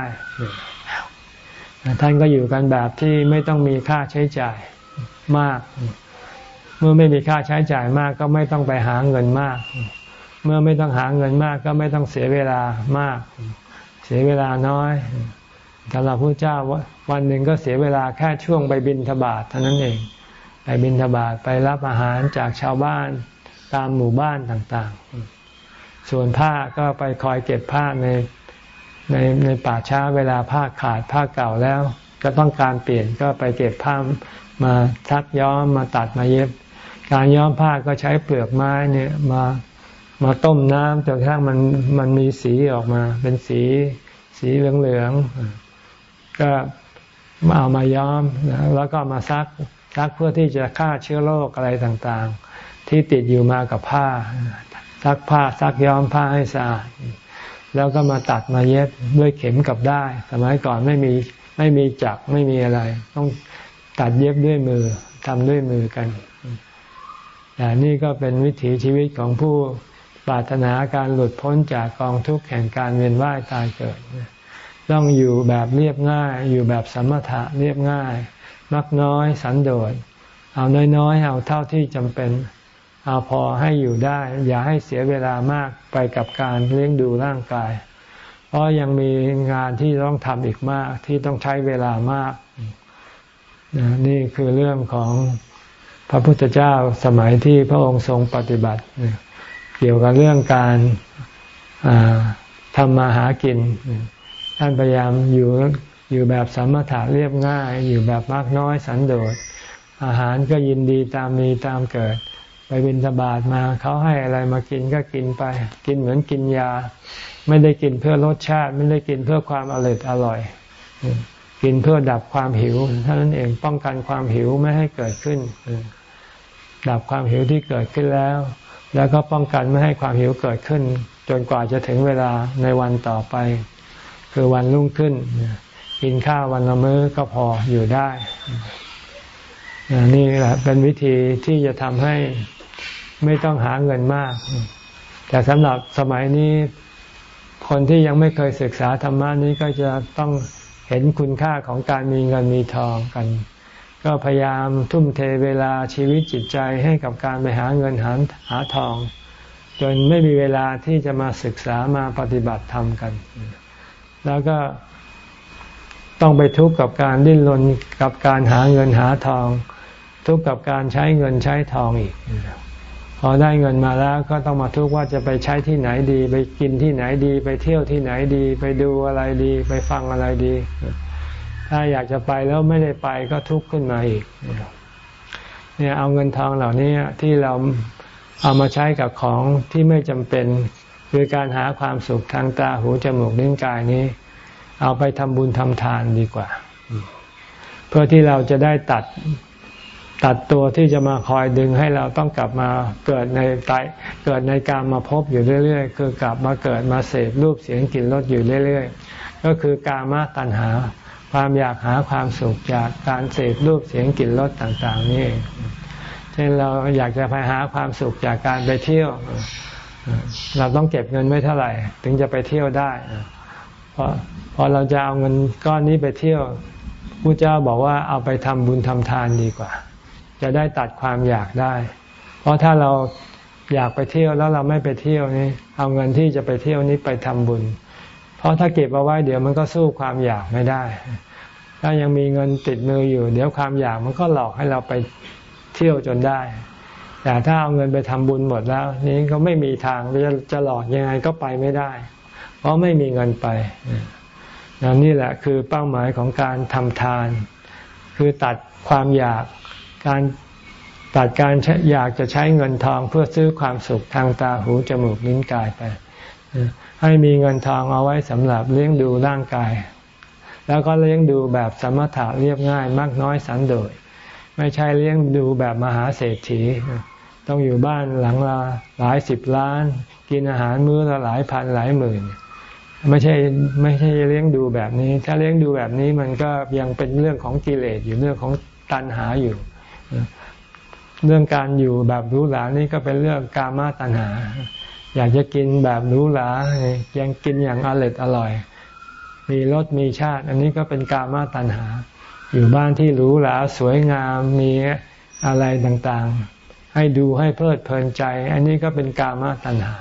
ท่านก็อยู่กันแบบที่ไม่ต้องมีค่าใช้จ่ายมาก เมื่อไม่มีค่าใช้จ่ายมากก็ไม่ต้องไปหาเงินมาก เมื่อไม่ต้องหาเงินมากก็ไม่ต้องเสียเวลามาก เสียเวลาน้อยสำหรับพระเจ้าวันหนึ่งก็เสียเวลาแค่ช่วงไปบินทบาทเท่านั้นเอง ไปบินทบาทไปรับอาหารจากชาวบ้านตามหมู่บ้านต่างๆ ส่วนผ้าก็ไปคอยเก็บผ้าใน ในในป่าช้าเวลาผ้าขาดผ้าเก่าแล้ว ก็ต้องการเปลี่ยนก็ไปเก็บผ้ามาทักย้อมมาตัดมาเย็บ การย้อมผ้าก็ใช้เปลือกไม้เนี่ยมามาต้มน้ำจนกระทั่งมันมันมีสีออกมา เป็นสีสีเหลืองๆก็เอามาย้อมแล้วก็มาซักซักเพื่อที่จะฆ่าเชื้อโรคอะไรต่างๆ ที่ติดอยู่มากับผ้า ซักผ้าซักย้อมผ้าให้สะอาด แล้วก็มาตัดมาเย็บด้วยเข็มกับได้ สมัยก่อนไม่มีไม่มีจักรไม่มีอะไร ต้องตัดเย็บด้วยมือทำด้วยมือกันแต่นี่ก็เป็นวิถีชีวิตของผู้ปรารถนาการหลุดพ้นจากกองทุกข์แห่งการเวียนว่ายตายเกิด ต้องอยู่แบบเรียบง่าย อยู่แบบสมถะเรียบง่าย มักน้อยสันโดษ เอาน้อยๆ เอาเท่าที่จำเป็น เอาพอให้อยู่ได้ อย่าให้เสียเวลามากไปกับการเลี้ยงดูร่างกาย เพราะยังมีงานที่ต้องทำอีกมากที่ต้องใช้เวลามาก นี่คือเรื่องของพระพุทธเจ้าสมัยที่พระองค์ทรงปฏิบัติ เกี่ยวกับเรื่องการทำมาหากิน ท่านพยายามอยู่อยู่แบบสมถะเรียบง่าย อยู่แบบมากน้อยสันโดษ อาหารก็ยินดีตามมีตามเกิด ไปบินสบาทมาเขาให้อะไรมากินก็กินไป กินเหมือนกินยา ไม่ได้กินเพื่อรสชาติ ไม่ได้กินเพื่อความอร่อยอร่อย กินเพื่อดับความหิวเท่านั้นเองป้องกันความหิวไม่ให้เกิดขึ้น ดับความหิวที่เกิดขึ้นแล้ว แล้วก็ป้องกันไม่ให้ความหิวเกิดขึ้น จนกว่าจะถึงเวลาในวันต่อไป คือวันรุ่งขึ้น กินข้าววันละมื้อก็พออยู่ได้นี่แหละเป็นวิธีที่จะทำให้ ไม่ต้องหาเงินมาก แต่สำหรับสมัยนี้คนที่ยังไม่เคยศึกษาธรรมะนี้ก็จะต้องเห็นคุณค่าของการมีเงินมีทองกัน ก็พยายามทุ่มเทเวลาชีวิตจิตใจให้กับการไปหาเงินหาหาทอง จนไม่มีเวลาที่จะมาศึกษามาปฏิบัติธรรมกัน แล้วก็ต้องไปทุกข์กับการดิ้นรนกับการหาเงินหาทอง ทุกข์กับการใช้เงินใช้ทองอีก พอได้เงินมาแล้วก็ต้องมาทุกข์ว่าจะไปใช้ที่ไหนดี ไปกินที่ไหนดี ไปเที่ยวที่ไหนดี ไปดูอะไรดี ไปฟังอะไรดี ถ้าอยากจะไปแล้วไม่ได้ไปก็ทุกข์ขึ้นมาอีกเนี่ยเอาเงินทองเหล่านี้ที่เราเอามาใช้กับของที่ไม่จำเป็นคือการหาความสุขทางตาหูจมูกลิ้นกายนี้ เอาไปทำบุญทำทานดีกว่า เพื่อที่เราจะได้ตัด ตัดตัวที่จะมาคอยดึงให้เราต้องกลับมาเกิดในตายเกิดในการมาพบอยู่เรื่อย ๆ คือกลับมาเกิดมาเสพรูปเสียงกลิ่นรสอยู่เรื่อย ๆ ก็คือกามาตัณหา ความอยากหาความสุขจากการเสพรูปเสียงกลิ่นรสต่างๆนี่เช่นเราอยากจะไปหาความสุขจากการไปเที่ยว เราต้องเก็บเงินไว้เท่าไหร่ ถึงจะไปเที่ยวได้เพราะพอเราจะเอาเงินก้อนนี้ไปเที่ยวผู้เจ้าบอกว่าเอาไปทำบุญทำทานดีกว่า จะได้ตัดความอยากได้ เพราะถ้าเราอยากไปเที่ยวแล้วเราไม่ไปเที่ยวนี่เอาเงินที่จะไปเที่ยวนี้ไปทำบุญ เพราะถ้าเก็บเอาไว้เดี๋ยวมันก็สู้ความอยากไม่ได้ ถ้ายังมีเงินติดมืออยู่ เดี๋ยวความอยากมันก็หลอกให้เราไปเที่ยวจนได้ แต่ถ้าเอาเงินไปทำบุญหมดแล้ว นี้ก็ไม่มีทางจะจะหลอกยังไงก็ไปไม่ได้ เพราะไม่มีเงินไปนี่แหละคือเป้าหมายของการทำทาน คือตัดความอยาก การตัดการอยากจะใช้เงินทองเพื่อซื้อความสุขทางตาหูจมูกลิ้นกายไป ให้มีเงินทองเอาไว้สำหรับเลี้ยงดูร่างกาย แล้วก็เลี้ยงดูแบบสมถะเรียบง่ายมากน้อยสันโดษไม่ใช่เลี้ยงดูแบบมหาเศรษฐี ต้องอยู่บ้านหลังละหลายสิบล้าน กินอาหารมื้อละหลายพันหลายหมื่น ไม่ใช่ไม่ใช่เลี้ยงดูแบบนี้ ถ้าเลี้ยงดูแบบนี้มันก็ยังเป็นเรื่องของกิเลสอยู่เรื่องของตัณหาอยู่ เรื่องการอยู่แบบรู้หลานี่ก็เป็นเรื่องกามาตัณหา อยากจะกินแบบรู้หลายังกินอย่างอร่อยอร่อย มีรถมีชาติ อันนี้ก็เป็นกามาตัณหา อยู่บ้านที่หรูหราสวยงามมีอะไรต่างๆ ให้ดูให้เพลิดเพลินใจ อันนี้ก็เป็นกามาตัณหา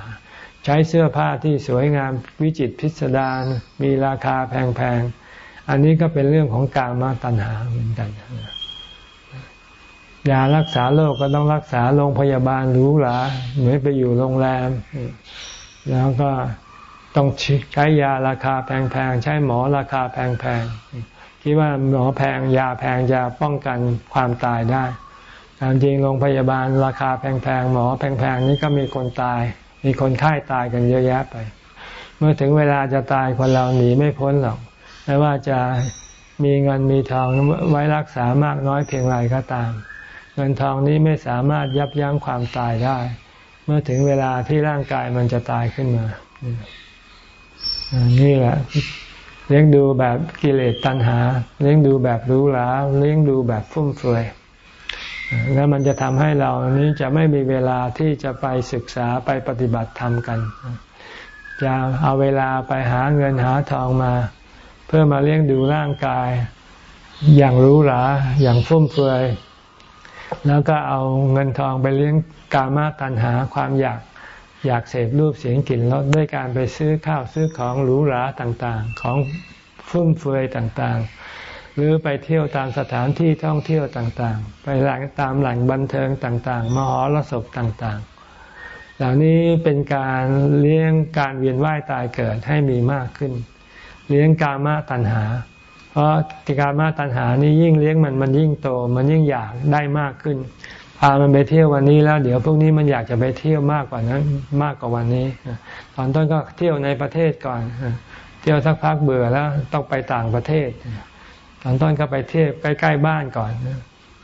ใช้เสื้อผ้าที่สวยงามวิจิตพิสดารมีราคาแพงๆ อันนี้ก็เป็นเรื่องของกามาตัณหาเหมือนกัน ยารักษาโรคก็ต้องรักษาโรงพยาบาลหรูหราเหมือนไปอยู่โรงแรม แล้วก็ต้องใช้ยาราคาแพงๆ ใช้หมอราคาแพงๆ คิดว่าหมอแพงยาแพงจะป้องกันความตายได้แต่จริงโรงพยาบาลราคาแพงๆ หมอแพงๆ นี่ก็มีคนตาย มีคนไข้าตายกันเยอะแยะไป เมื่อถึงเวลาจะตายคนเราหนีไม่พ้นหรอกไม่ว่าจะมีเงินมีทองไว้รักษามากน้อยเพียงไรก็ตาม เงินทองนี้ไม่สามารถยับยั้งความตายได้ เมื่อถึงเวลาที่ร่างกายมันจะตายขึ้นมา นี่แหละ เลี้ยงดูแบบกิเลสตัณหา เลี้ยงดูแบบรู้หลาเลี้ยงดูแบบฟุ่มเฟือยแล้วมันจะทำให้เรานี้จะไม่มีเวลาที่จะไปศึกษาไปปฏิบัติธรรมกัน จะเอาเวลาไปหาเงินหาทองมา เพื่อมาเลี้ยงดูร่างกาย อย่างรู้หลาอย่างฟุ่มเฟือย แล้วก็เอาเงินทองไปเลี้ยงกามาตัณหาความอยากอยากเสพรูปเสียงกลิ่นรสด้วยการไปซื้อข้าวซื้อของหรูหราต่างๆ ของฟุ่มเฟือยต่างๆ หรือไปเที่ยวตามสถานที่ท่องเที่ยวต่างๆ ไปหลังตามแหล่งบันเทิงต่างๆ มหรสพต่างๆ เหล่านี้เป็นการเลี้ยงการเวียนว่ายตายเกิดให้มีมากขึ้น เลี้ยงกามาตัณหา ราะการมาตัณหานี้ยิ่งเลี้ยงมันมันยิ่งโต มันยิ่งอยากได้มากขึ้น พามันไปเที่ยววันนี้แล้ว เดี๋ยวพวกนี้มันอยากจะไปเที่ยวมากกว่านั้น มากกว่าวันนี้ ตอนต้นก็เที่ยวในประเทศก่อน เที่ยวสักพักเบื่อแล้วต้องไปต่างประเทศ ตอนต้นก็ไปเที่ยวใกล้ๆบ้านก่อน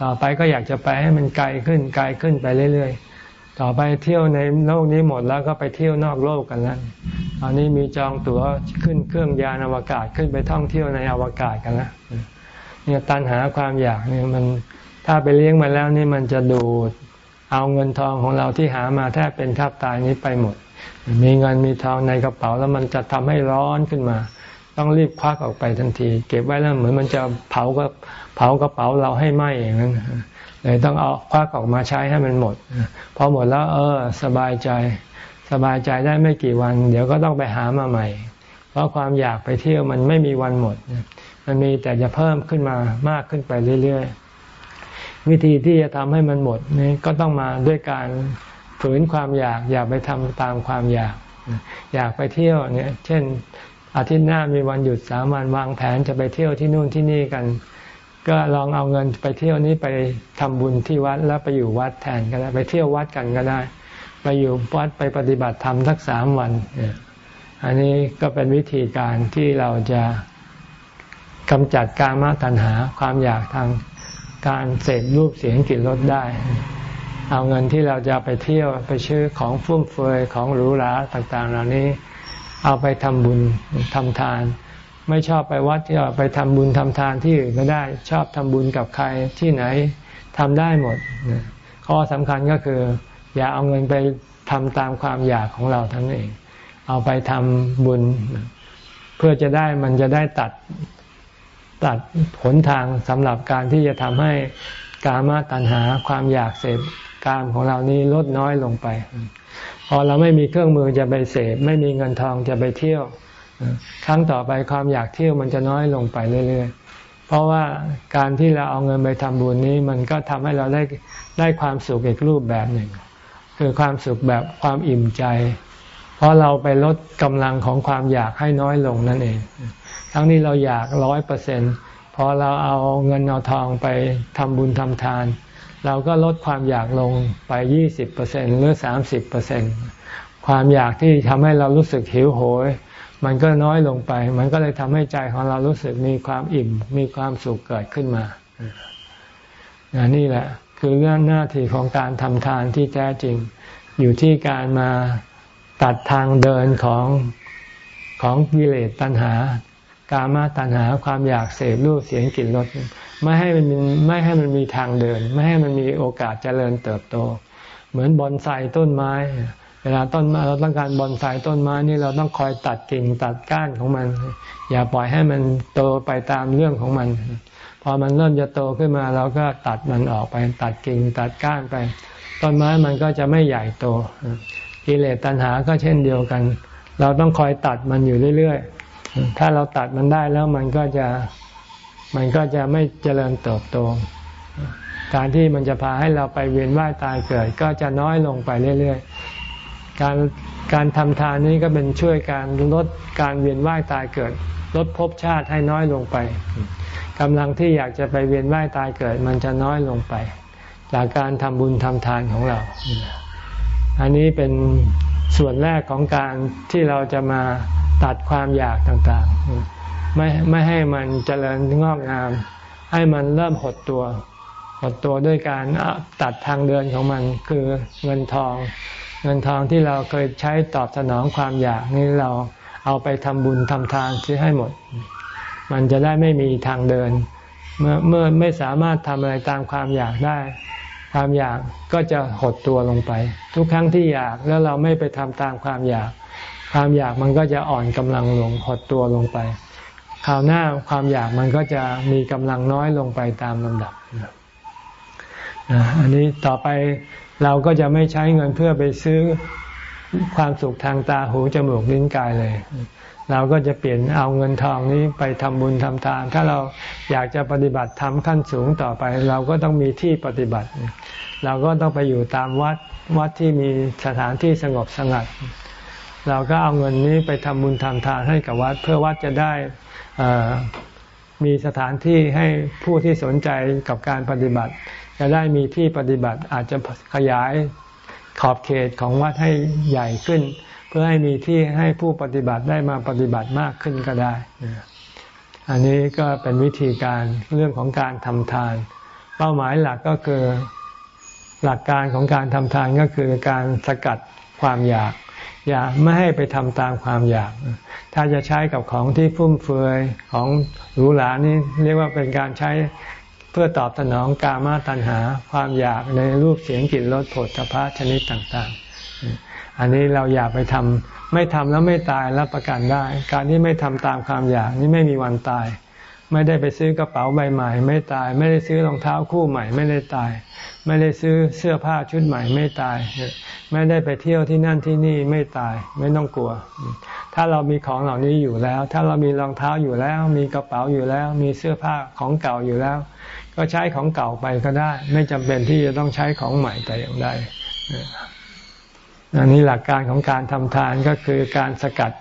ต่อไปก็อยากจะไปให้มันไกลขึ้นไกลขึ้นไปเรื่อยๆ ต่อไปเที่ยวในโลกนี้หมดแล้วก็ไปเที่ยวนอกโลกกันแล้วตอนนี้มีจองตั๋วขึ้นเครื่องยานอวกาศขึ้นไปท่องเที่ยวในอวกาศกันแล้วเนี่ยตันหาความอยากเนี่ยมันถ้าไปเลี้ยงมาแล้วนี่มันจะดูดเอาเงินทองของเราที่หามาแทบเป็นทับตายนี้ไปหมด มีเงินมีทองในกระเป๋าแล้วมันจะทำให้ร้อนขึ้นมา ต้องรีบควักออกไปทันที เก็บไว้แล้วเหมือนมันจะเผาก็เผากระเป๋าเราให้ไหมอย่างนั้น เลยต้องเอาควักออกมาใช้ให้มันหมด พอหมดแล้วเออ สบายใจ สบายใจได้ไม่กี่วัน เดี๋ยวก็ต้องไปหามาใหม่ เพราะความอยากไปเที่ยวมันไม่มีวันหมด มันมีแต่จะเพิ่มขึ้นมามากขึ้นไปเรื่อยๆ วิธีที่จะทำให้มันหมดนี่ก็ต้องมาด้วยการฝืนความอยาก อยากไปทำตามความอยาก อยากไปเที่ยวเนี่ย เช่นอาทิตย์หน้ามีวันหยุดสามวันวางแผนจะไปเที่ยวที่นู่นที่นี่กัน ก็ลองเอาเงินไปเที่ยวนี้ไปทำบุญที่วัดแล้วไปอยู่วัดแทนก็ได้ ไปเที่ยววัดกันก็ได้ ไปอยู่วัดไปปฏิบัติธรรมสักสามวัน อันนี้ก็เป็นวิธีการที่เราจะกำจัดการมาตัณหาความอยากทางการเสพรูปเสียงกลิ่นรสได้ เอาเงินที่เราจะไปเที่ยวไปซื้อของฟุ่มเฟือยของหรูหราต่างๆ เหล่านี้ เอาไปทำบุญทำทาน ไม่ชอบไปวัดที่ไปทำบุญทำทานที่อื่นก็ได้ ชอบทำบุญกับใครที่ไหนทำได้หมด ข้อสำคัญก็คือ อย่าเอาเงินไปทำตามความอยากของเราทั้งเอง เอาไปทำบุญ เพื่อจะได้มันจะได้ตัดตัดหนทางสำหรับการที่จะทำให้กามาตัณหาความอยากเสพกามของเรานี้ลดน้อยลงไป พอเราไม่มีเครื่องมือจะไปเสพ ไม่มีเงินทองจะไปเที่ยว ครั้งต่อไปความอยากเที่ยวมันจะน้อยลงไปเรื่อย ๆ เพราะว่าการที่เราเอาเงินไปทำบุญนี้ มันก็ทำให้เราได้ได้ความสุขอีกรูปแบบหนึ่ง คือความสุขแบบความอิ่มใจ เพราะเราไปลดกำลังของความอยากให้น้อยลงนั่นเอง ทั้งนี้เราอยากร้อยเปอร์เซ็นพอเราเอาเงินเอาทองไปทำบุญทำทาน เราก็ลดความอยากลงไปยี่สิบเปอร์เซ็นหรือสามสิบเปอร์เซ็นความอยากที่ทำให้เรารู้สึกหิวโหย มันก็น้อยลงไป มันก็เลยทำให้ใจของเรารู้สึกมีความอิ่ม มีความสุขเกิดขึ้นมานี่แหละ คือเรื่องหน้าที่ของการทำทานที่แท้จริง อยู่ที่การมาตัดทางเดินของของกิเลสตัณหา กามาตัณหาความอยากเสพรูปเสียงกลิ่นรสไม่ให้มันไม่ให้มันมีทางเดิน ไม่ให้มันมีโอกาสเจริญเติบโต เหมือนบอนไซต้นไม้ เวลาต้นไม้เราต้องการบอนไซต้นไม้นี่เราต้องคอยตัดกิ่งตัดก้านของมัน อย่าปล่อยให้มันโตไปตามเรื่องของมัน พอมันเริ่มจะโตขึ้นมาเราก็ตัดมันออกไป ตัดกิ่งตัดก้านไป ต้นไม้มันก็จะไม่ใหญ่โตกิเลสตัณหาก็เช่นเดียวกัน เราต้องคอยตัดมันอยู่เรื่อยๆ ถ้าเราตัดมันได้แล้วมันก็จะมันก็จะไม่เจริญเติบโต การที่มันจะพาให้เราไปเวียนว่ายตายเกิด ก็จะน้อยลงไปเรื่อยๆ การการทำทานนี้ก็เป็นช่วยการลดการเวียนว่ายตายเกิด ลดภพชาติให้น้อยลงไปกำลังที่อยากจะไปเวียนว่ายตายเกิด มันจะน้อยลงไป จากการทำบุญทำทานของเรา อันนี้เป็นส่วนแรกของการที่เราจะมาตัดความอยากต่างๆ ไม่ไม่ให้มันเจริญงอกงาม ให้มันเริ่มหดตัว หดตัวด้วยการตัดทางเดินของมันคือเงินทอง เงินทองที่เราเคยใช้ตอบสนองความอยากนี่เราเอาไปทำบุญทำทานซื้อให้หมด มันจะได้ไม่มีทางเดิน เมื่อเมื่อไม่สามารถทำอะไรตามความอยากได้ ความอยากก็จะหดตัวลงไป ทุกครั้งที่อยากแล้วเราไม่ไปทำตามความอยาก ความอยากมันก็จะอ่อนกำลังลงหดตัวลงไปคราวหน้าความอยากมันก็จะมีกำลังน้อยลงไปตามลำดับอันนี้ต่อไป เราก็จะไม่ใช้เงินเพื่อไปซื้อความสุขทางตาหูจมูกลิ้นกายเลย เราก็จะเปลี่ยนเอาเงินทองนี้ไปทำบุญทำทาน ถ้าเราอยากจะปฏิบัติทำขั้นสูงต่อไป เราก็ต้องมีที่ปฏิบัติ เราก็ต้องไปอยู่ตามวัดวัดที่มีสถานที่สงบสงัด เราก็เอาเงินนี้ไปทำบุญทำทานให้กับวัด เพื่อวัดจะได้มีสถานที่ให้ผู้ที่สนใจกับการปฏิบัติ จะได้มีที่ปฏิบัติอาจจะขยายขอบเขตของวัดให้ใหญ่ขึ้น เพื่อให้มีที่ให้ผู้ปฏิบัติได้มาปฏิบัติมากขึ้นก็ได้ อันนี้ก็เป็นวิธีการเรื่องของการทำทาน เป้าหมายหลักก็คือหลักการของการทำทานก็คือการสกัดความอยาก อย่าไม่ให้ไปทำตามความอยาก ถ้าจะใช้กับของที่ฟุ่มเฟือยของหรูหรานี่เรียกว่าเป็นการใช้ เพื่อตอบสนองกามาตัณหาความอยากในรูปเสียงกลิ่นรสผลสะพะชนิดต่างๆ อันนี้เราอยากไปทำไม่ทำแล้วไม่ตายรับประกันได้ การที่ไม่ทำตามความอยากนี้ไม่มีวันตาย ไม่ได้ไปซื้อกระเป๋าใบใหม่ ไม่ตาย ไม่ได้ซื้อรองเท้าคู่ใหม่ ไม่ได้ตาย ไม่ได้ซื้อเสื้อผ้าชุดใหม่ไม่ตาย ไม่ได้ไปเที่ยวที่นั่นที่นี่ไม่ตายไม่ต้องกลัวถ้าเรามีของเหล่านี้อยู่แล้ว ถ้าเรามีรองเท้าอยู่แล้ว มีกระเป๋าอยู่แล้ว มีเสื้อผ้าของเก่าอยู่แล้ว ก็ใช้ของเก่าไปก็ได้ ไม่จำเป็นที่จะต้องใช้ของใหม่แต่อย่างใดอันนี้หลักการของการทำทานก็คือการสกัด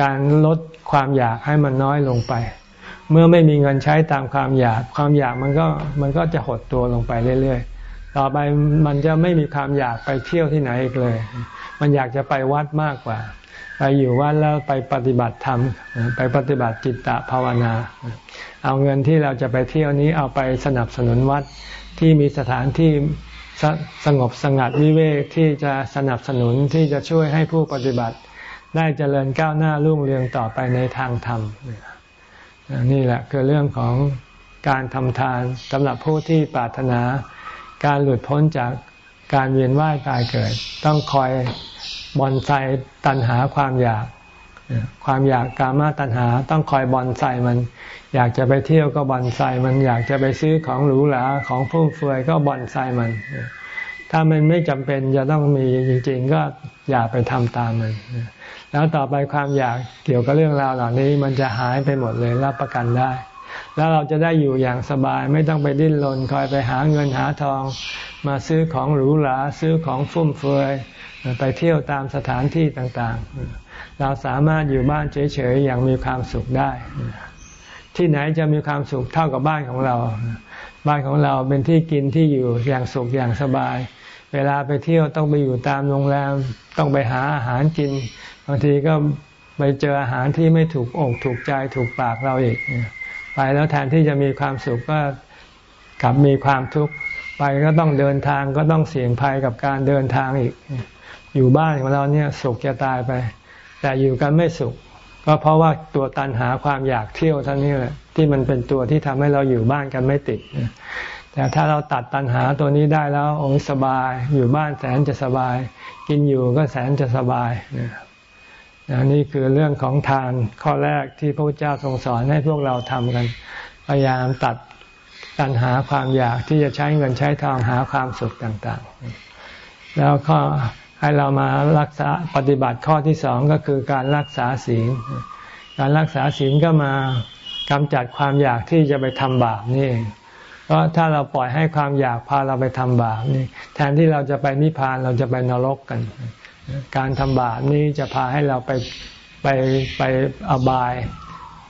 การลดความอยากให้มันน้อยลงไป เมื่อไม่มีเงินใช้ตามความอยาก ความอยากมันก็มันก็จะหดตัวลงไปเรื่อย ๆ ต่อไปมันจะไม่มีความอยากไปเที่ยวที่ไหนอีกเลย มันอยากจะไปวัดมากกว่า ไปอยู่วัดแล้วไปปฏิบัติธรรม ไปปฏิบัติจิตตภาวนา เอาเงินที่เราจะไปเที่ยวนี้เอาไปสนับสนุนวัดที่มีสถานที่สสงบสงัดวิเวกที่จะสนับสนุนที่จะช่วยให้ผู้ปฏิบัติ ได้เจริญก้าวหน้ารุ่งเรืองต่อไปในทางธรรม นี่แหละคือเรื่องของการทำทานสำหรับผู้ที่ปรารถนา การหลุดพ้นจากการเวียนว่ายตายเกิด ต้องคอย บอนไซตันหาความอยาก ความอยากกามาตัณหาต้องคอยบอนไซมัน อยากจะไปเที่ยวก็บอนไซมันอยากจะไปซื้อของหรูหราของฟุ่มเฟือยก็บอนไซมัน ถ้ามันไม่จำเป็นจะต้องมีจริง ๆ ก็อย่าไปทำตามมัน แล้วต่อไปความอยากเกี่ยวกับเรื่องราวเหล่านี้มันจะหายไปหมดเลยรับประกันได้แล้วเราจะได้อยู่อย่างสบายไม่ต้องไปดิ้นรนคอยไปหาเงินหาทอง มาซื้อของหรูหราซื้อของฟุ่มเฟือย ไปเที่ยวตามสถานที่ต่างๆ เราสามารถอยู่บ้านเฉยๆอย่างมีความสุขได้ ที่ไหนจะมีความสุขเท่ากับบ้านของเรา บ้านของเราเป็นที่กินที่อยู่อย่างสุขอย่างสบาย เวลาไปเที่ยวต้องไปอยู่ตามโรงแรมต้องไปหาอาหารกิน บางทีก็ไปเจออาหารที่ไม่ถูกอกถูกใจถูกปากเราอีกไปแล้วแทนที่จะมีความสุขก็กลับมีความทุกข์ไปก็ต้องเดินทางก็ต้องเสี่ยงภัยกับการเดินทางอีก อยู่บ้านของเราเนี่ยสุขจะตายไป แต่อยู่กันไม่สุข ก็เพราะว่าตัวตันหาความอยากเที่ยวท่านี้แหละที่มันเป็นตัวที่ทำให้เราอยู่บ้านกันไม่ติด แต่ถ้าเราตัดตัณหาตัวนี้ได้แล้วโอ้สบาย อยู่บ้านแสนจะสบาย กินอยู่ก็แสนจะสบายนะนี่คือเรื่องของทานข้อแรกที่พระพุทธเจ้าทรงสอนให้พวกเราทำกัน พยายามตัดตัณหาความอยากที่จะใช้เงินใช้ทองหาความสุขต่าง ๆ แล้วก็ ให้เรามารักษาปฏิบัติข้อที่สองก็คือการรักษาศีล การรักษาศีลก็มากำจัดความอยากที่จะไปทำบาปนี่เพราะถ้าเราปล่อยให้ความอยากพาเราไปทำบาปนี่แทนที่เราจะไปนิพพานเราจะไปนรกกัน การทำบาปนี้จะพาให้เราไปไปไปอบาย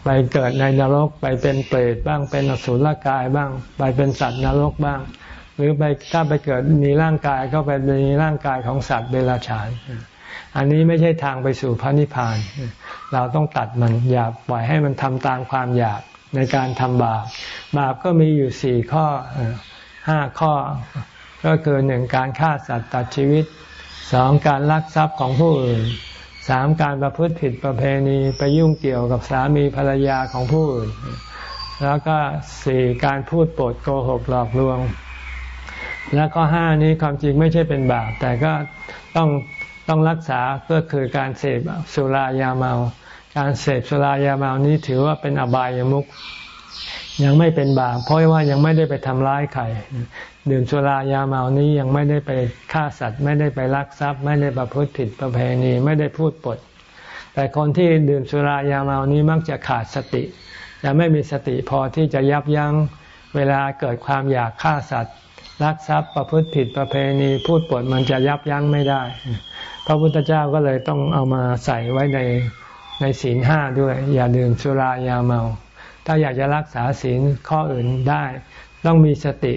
ไปเกิดในนรก ไปเป็นเปรตบ้างเป็นอสุรกายบ้าง ไปเป็นสัตว์นรกบ้าง หรือไปถ้าไปเกิดมีร่างกายก็ไปมีร่างกายของสัตว์เดรัจฉาน อันนี้ไม่ใช่ทางไปสู่พระนิพพาน เราต้องตัดมันอย่าปล่อยให้มันทำตามความอยากในการทำบาป บาปก็มีอยู่สี่ข้อห้าข้อ ก็คือหนึ่งการฆ่าสัตว์ตัดชีวิตสองการลักทรัพย์ของผู้อื่นสามการประพฤติผิดประเพณีไปยุ่งเกี่ยวกับสามีภรรยาของผู้อื่น แล้วก็สี่การพูดปดโกหกหลอกลวง แล้วก็ห้านี้ความจริงไม่ใช่เป็นบาป แต่ก็ต้องต้องรักษาก็คือการเสพสุรายาเมา การเสพสุรายาเมานี้ถือว่าเป็นอบายามุขยังไม่เป็นบาปเพราะว่ายังไม่ได้ไปทำร้ายใครดื่มสุรายาเมานี้ยังไม่ได้ไปฆ่าสัตว์ ไม่ได้ไปลักทรัพย์ ไม่ได้ประพฤติผิดประเพณีไม่ได้พูดปด แต่คนที่ดื่มสุรายาเมานี้มักจะขาดสติจะไม่มีสติพอที่จะยับยั้งเวลาเกิดความอยากฆ่าสัตว์ ลักทรัพย์ประพฤติผิดประเพณีพูดปดมันจะยับยั้งไม่ได้ พระพุทธเจ้าก็เลยต้องเอามาใส่ไว้ในในศีลห้าด้วย อย่าดื่มสุรายาเมา ถ้าอยากจะรักษาศีลข้ออื่นได้ ต้องมีสติ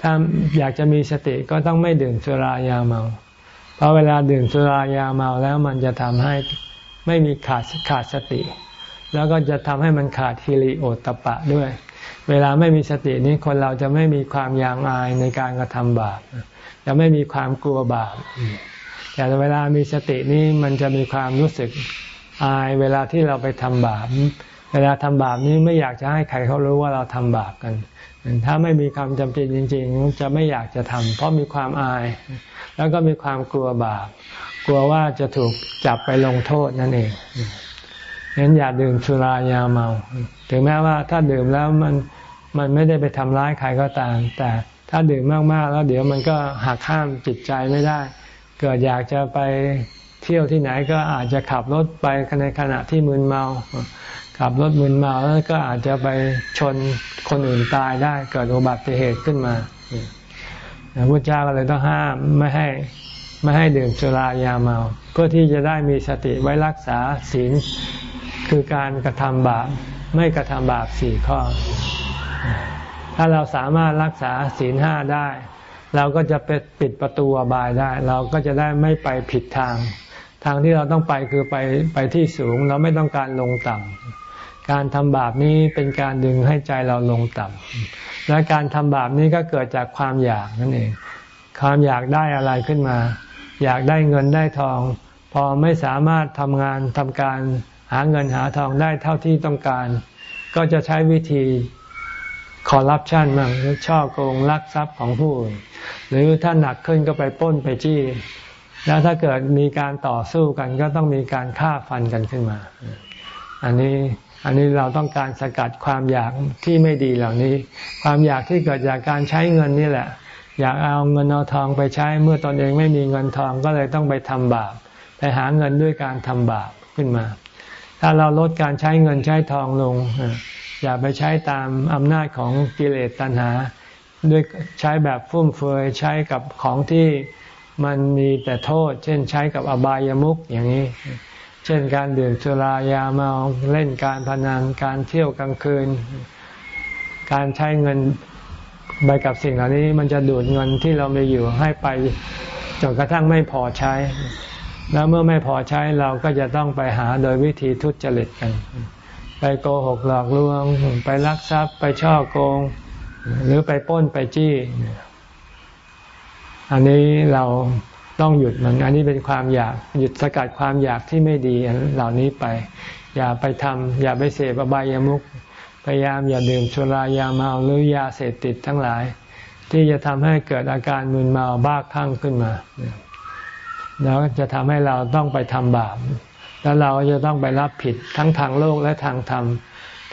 ถ้าอยากจะมีสติก็ต้องไม่ดื่มสุรายาเมา เพราะเวลาดื่มสุรายาเมาแล้วมันจะทำให้ไม่มีขาดขาดสติ แล้วก็จะทำให้มันขาดฮิริโอตปะด้วย เวลาไม่มีสตินี้คนเราจะไม่มีความยางอายในการกระทำบาปจะไม่มีความกลัวบาปแต่เวลามีสตินี้มันจะมีความรู้สึกอายเวลาที่เราไปทำบาป เวลาทำบาปนี้ไม่อยากจะให้ใครเขารู้ว่าเราทำบาปกัน ถ้าไม่มีความจำเป็นจริง ๆ จะไม่อยากจะทำเพราะมีความอาย แล้วก็มีความกลัวบาป กลัวว่าจะถูกจับไปลงโทษนั่นเอง งั้นอย่าดื่มสุรายาเมา ถึงแม้ว่าถ้าดื่มแล้วมันมันไม่ได้ไปทำร้ายใครก็ตาม แต่ถ้าดื่มมากๆแล้วเดี๋ยวมันก็หักข้ามจิตใจไม่ได้ เกิดอยากจะไปเที่ยวที่ไหนก็อาจจะขับรถไปในขณะที่มึนเมา ขับรถมึนเมาแล้วก็อาจจะไปชนคนอื่นตายได้ เกิดอุบัติเหตุขึ้นมาพระพุทธเจ้าก็เลยต้องห้ามไม่ให้ไม่ให้ดื่มสุรายาเมา เพื่อที่จะได้มีสติไว้รักษาศีล คือการกระทำบาปไม่กระทำบาปสี่ข้อ ถ้าเราสามารถรักษาศีลห้าได้ เราก็จะไปปิดประตูอบายได้ เราก็จะได้ไม่ไปผิดทาง ทางที่เราต้องไปคือไปไปที่สูง เราไม่ต้องการลงต่ำการทำบาปนี้เป็นการดึงให้ใจเราลงต่ำและการทำบาปนี้ก็เกิดจากความอยากนั่นเอง ความอยากได้อะไรขึ้นมา อยากได้เงินได้ทอง พอไม่สามารถทำงานทำการ หาเงินหาทองได้เท่าที่ต้องการ ก็จะใช้วิธีคอร์รัปชันบ้างหรือช่อโกงลักทรัพย์ของผู้อื่นหรือถ้าหนักขึ้นก็ไปป้นไปจี้ แล้วถ้าเกิดมีการต่อสู้กันก็ต้องมีการฆ่าฟันกันขึ้นมา อันนี้อันนี้เราต้องการสกัดความอยากที่ไม่ดีเหล่านี้ ความอยากที่เกิดจากการใช้เงินนี่แหละ อยากเอาเงินเอาทองไปใช้เมื่อตอนเองไม่มีเงินทองก็เลยต้องไปทำบาปไปหาเงินด้วยการทำบาปขึ้นมา ถ้าเราลดการใช้เงินใช้ทองลง อย่าไปใช้ตามอำนาจของกิเลสตัณหา ด้วยใช้แบบฟุ่มเฟือยใช้กับของที่มันมีแต่โทษ เช่นใช้กับอบายามุขอย่างนี้ เช่นการดื่มสุรายาเมาเล่นการพนันการเที่ยวกลางคืน การใช้เงินไปกับสิ่งเหล่านี้มันจะดูดเงินที่เรามีอยู่ให้ไปจนกระทั่งไม่พอใช้ แล้วเมื่อไม่พอใช้เราก็จะต้องไปหาโดยวิธีทุจริตกัน ไปโกหกหลอกลวง ไปลักทรัพย์ ไปช่อโกง หรือไปป้นไปจี้ อันนี้เราต้องหยุดมัน อันนี้เป็นความอยากหยุดสกัดความอยากที่ไม่ดีเหล่านี้ไป อย่าไปทำอย่าไปเสพอบายามุขพยายามอย่าดื่มสุรายาเมาหรือยาเสพติดทั้งหลาย ที่จะทำให้เกิดอาการมึนเมาบ้าคลั่งขึ้นมา แล้วจะทำให้เราต้องไปทำบาป แล้วเราจะต้องไปรับผิดทั้งทางโลกและทางธรรม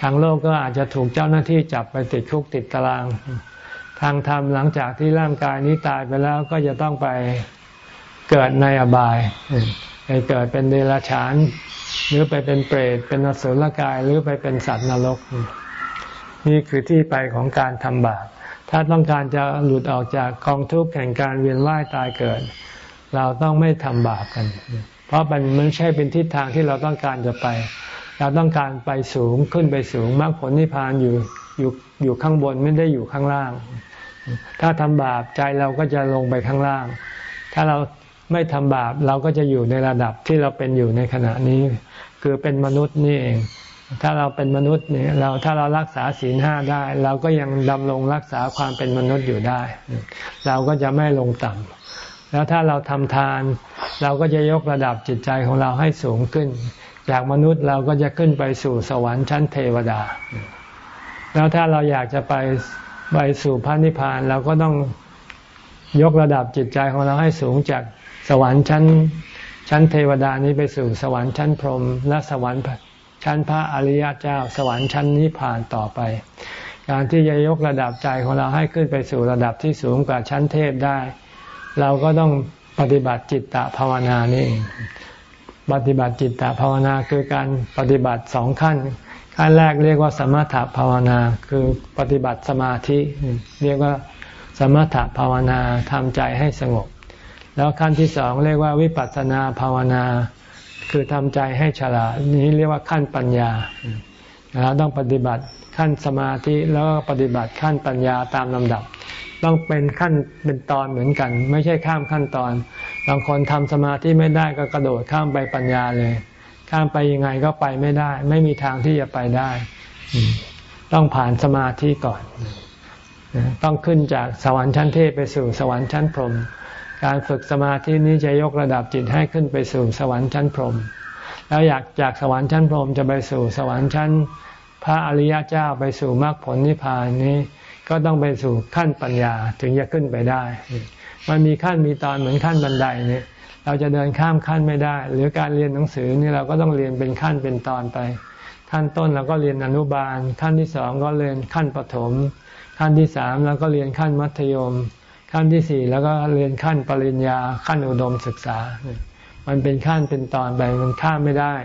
ทางโลกก็อาจจะถูกเจ้าหน้าที่จับไปติดคุกติดตาราง ทางธรรมหลังจากที่ร่างกายนี้ตายไปแล้วก็จะต้องไปเกิดในอบายไปเกิดเป็นเดรัจฉาน หรือไปเป็นเปรต เป็นอสุรกาย หรือไปเป็นสัตว์นรก นี่คือที่ไปของการทำบาป ถ้าต้องการจะหลุดออกจากกองทุกข์แห่งการเวียนว่ายตายเกิด เราต้องไม่ทำบาปกัน เพราะมันไม่ใช่เป็นทิศทางที่เราต้องการจะไป เราต้องการไปสูงขึ้นไปสูงมรรคผลนิพพานอยู่อยู่อยู่ข้างบนไม่ได้อยู่ข้างล่าง ถ้าทำบาปใจเราก็จะลงไปข้างล่าง ถ้าเราไม่ทำบาปเราก็จะอยู่ในระดับที่เราเป็นอยู่ในขณะนี้ คือเป็นมนุษย์นี่เอง ถ้าเราเป็นมนุษย์เนี่ยเราถ้าเรารักษาศีลห้าได้ เราก็ยังดำรงรักษาความเป็นมนุษย์อยู่ได้ เราก็จะไม่ลงต่ำ แล้วถ้าเราทำทาน เราก็จะยกระดับจิตใจของเราให้สูงขึ้น จากมนุษย์เราก็จะขึ้นไปสู่สวรรค์ชั้นเทวดา แล้วถ้าเราอยากจะไปไปสู่พระนิพพานเราก็ต้องยกระดับจิตใจของเราให้สูงจากสวรรค์ชั้นชั้นเทวดานี้ไปสู่สวรรค์ชั้นพรหมและสวรรค์ชั้นพระอริยเจ้า สวรรค์ชั้นนิพพานต่อไป การที่จะยกระดับใจของเราให้ขึ้นไปสู่ระดับที่สูงกว่าชั้นเทพได้ เราก็ต้องปฏิบัติจิตตภาวนานี่ปฏิบัติจิตตภาวนาคือการปฏิบัติสองขั้น ขั้นแรกเรียกว่าสมถภาวนาคือปฏิบัติสมาธิ เรียกว่าสมถภาวนาทำใจให้สงบ แล้วขั้นที่สองเรียกว่าวิปัสสนาภาวนา คือทำใจให้ฉลาดนี้เรียกว่าขั้นปัญญาเราต้องปฏิบัติขั้นสมาธิแล้วก็ปฏิบัติขั้นปัญญาตามลำดับ ต้องเป็นขั้นเป็นตอนเหมือนกัน ไม่ใช่ข้ามขั้นตอน บางคนทำสมาธิไม่ได้ก็กระโดดข้ามไปปัญญาเลย ข้ามไปยังไงก็ไปไม่ได้ ไม่มีทางที่จะไปได้ ต้องผ่านสมาธิก่อน ต้องขึ้นจากสวรรค์ชั้นเทพไปสู่สวรรค์ชั้นพรหมการฝึกสมาธินี้จะยกระดับจิตให้ขึ้นไปสู่สวรรค์ชั้นพรหมแล้วอยากจากสวรรค์ชั้นพรหมจะไปสู่สวรรค์ชั้น พระอริยเจ้าไปสู่มรรคผลนิพพานนี้ ก็ต้องไปสู่ขั้นปัญญาถึงจะขึ้นไปได้ มันมีขั้นมีตอนเหมือนขั้นบันไดเนี่ย เราจะเดินข้ามขั้นไม่ได้ หรือการเรียนหนังสือนี่เราก็ต้องเรียนเป็นขั้นเป็นตอนไป ขั้นต้นเราก็เรียนอนุบาล ขั้นที่สองก็เรียนขั้นปฐม ขั้นที่สามเราก็เรียนขั้นมัธยม ขั้นที่สี่แล้วก็เรียนขั้นปริญญา ขั้นอุดมศึกษา มันเป็นขั้นเป็นตอนไปมันข้ามไม่ได้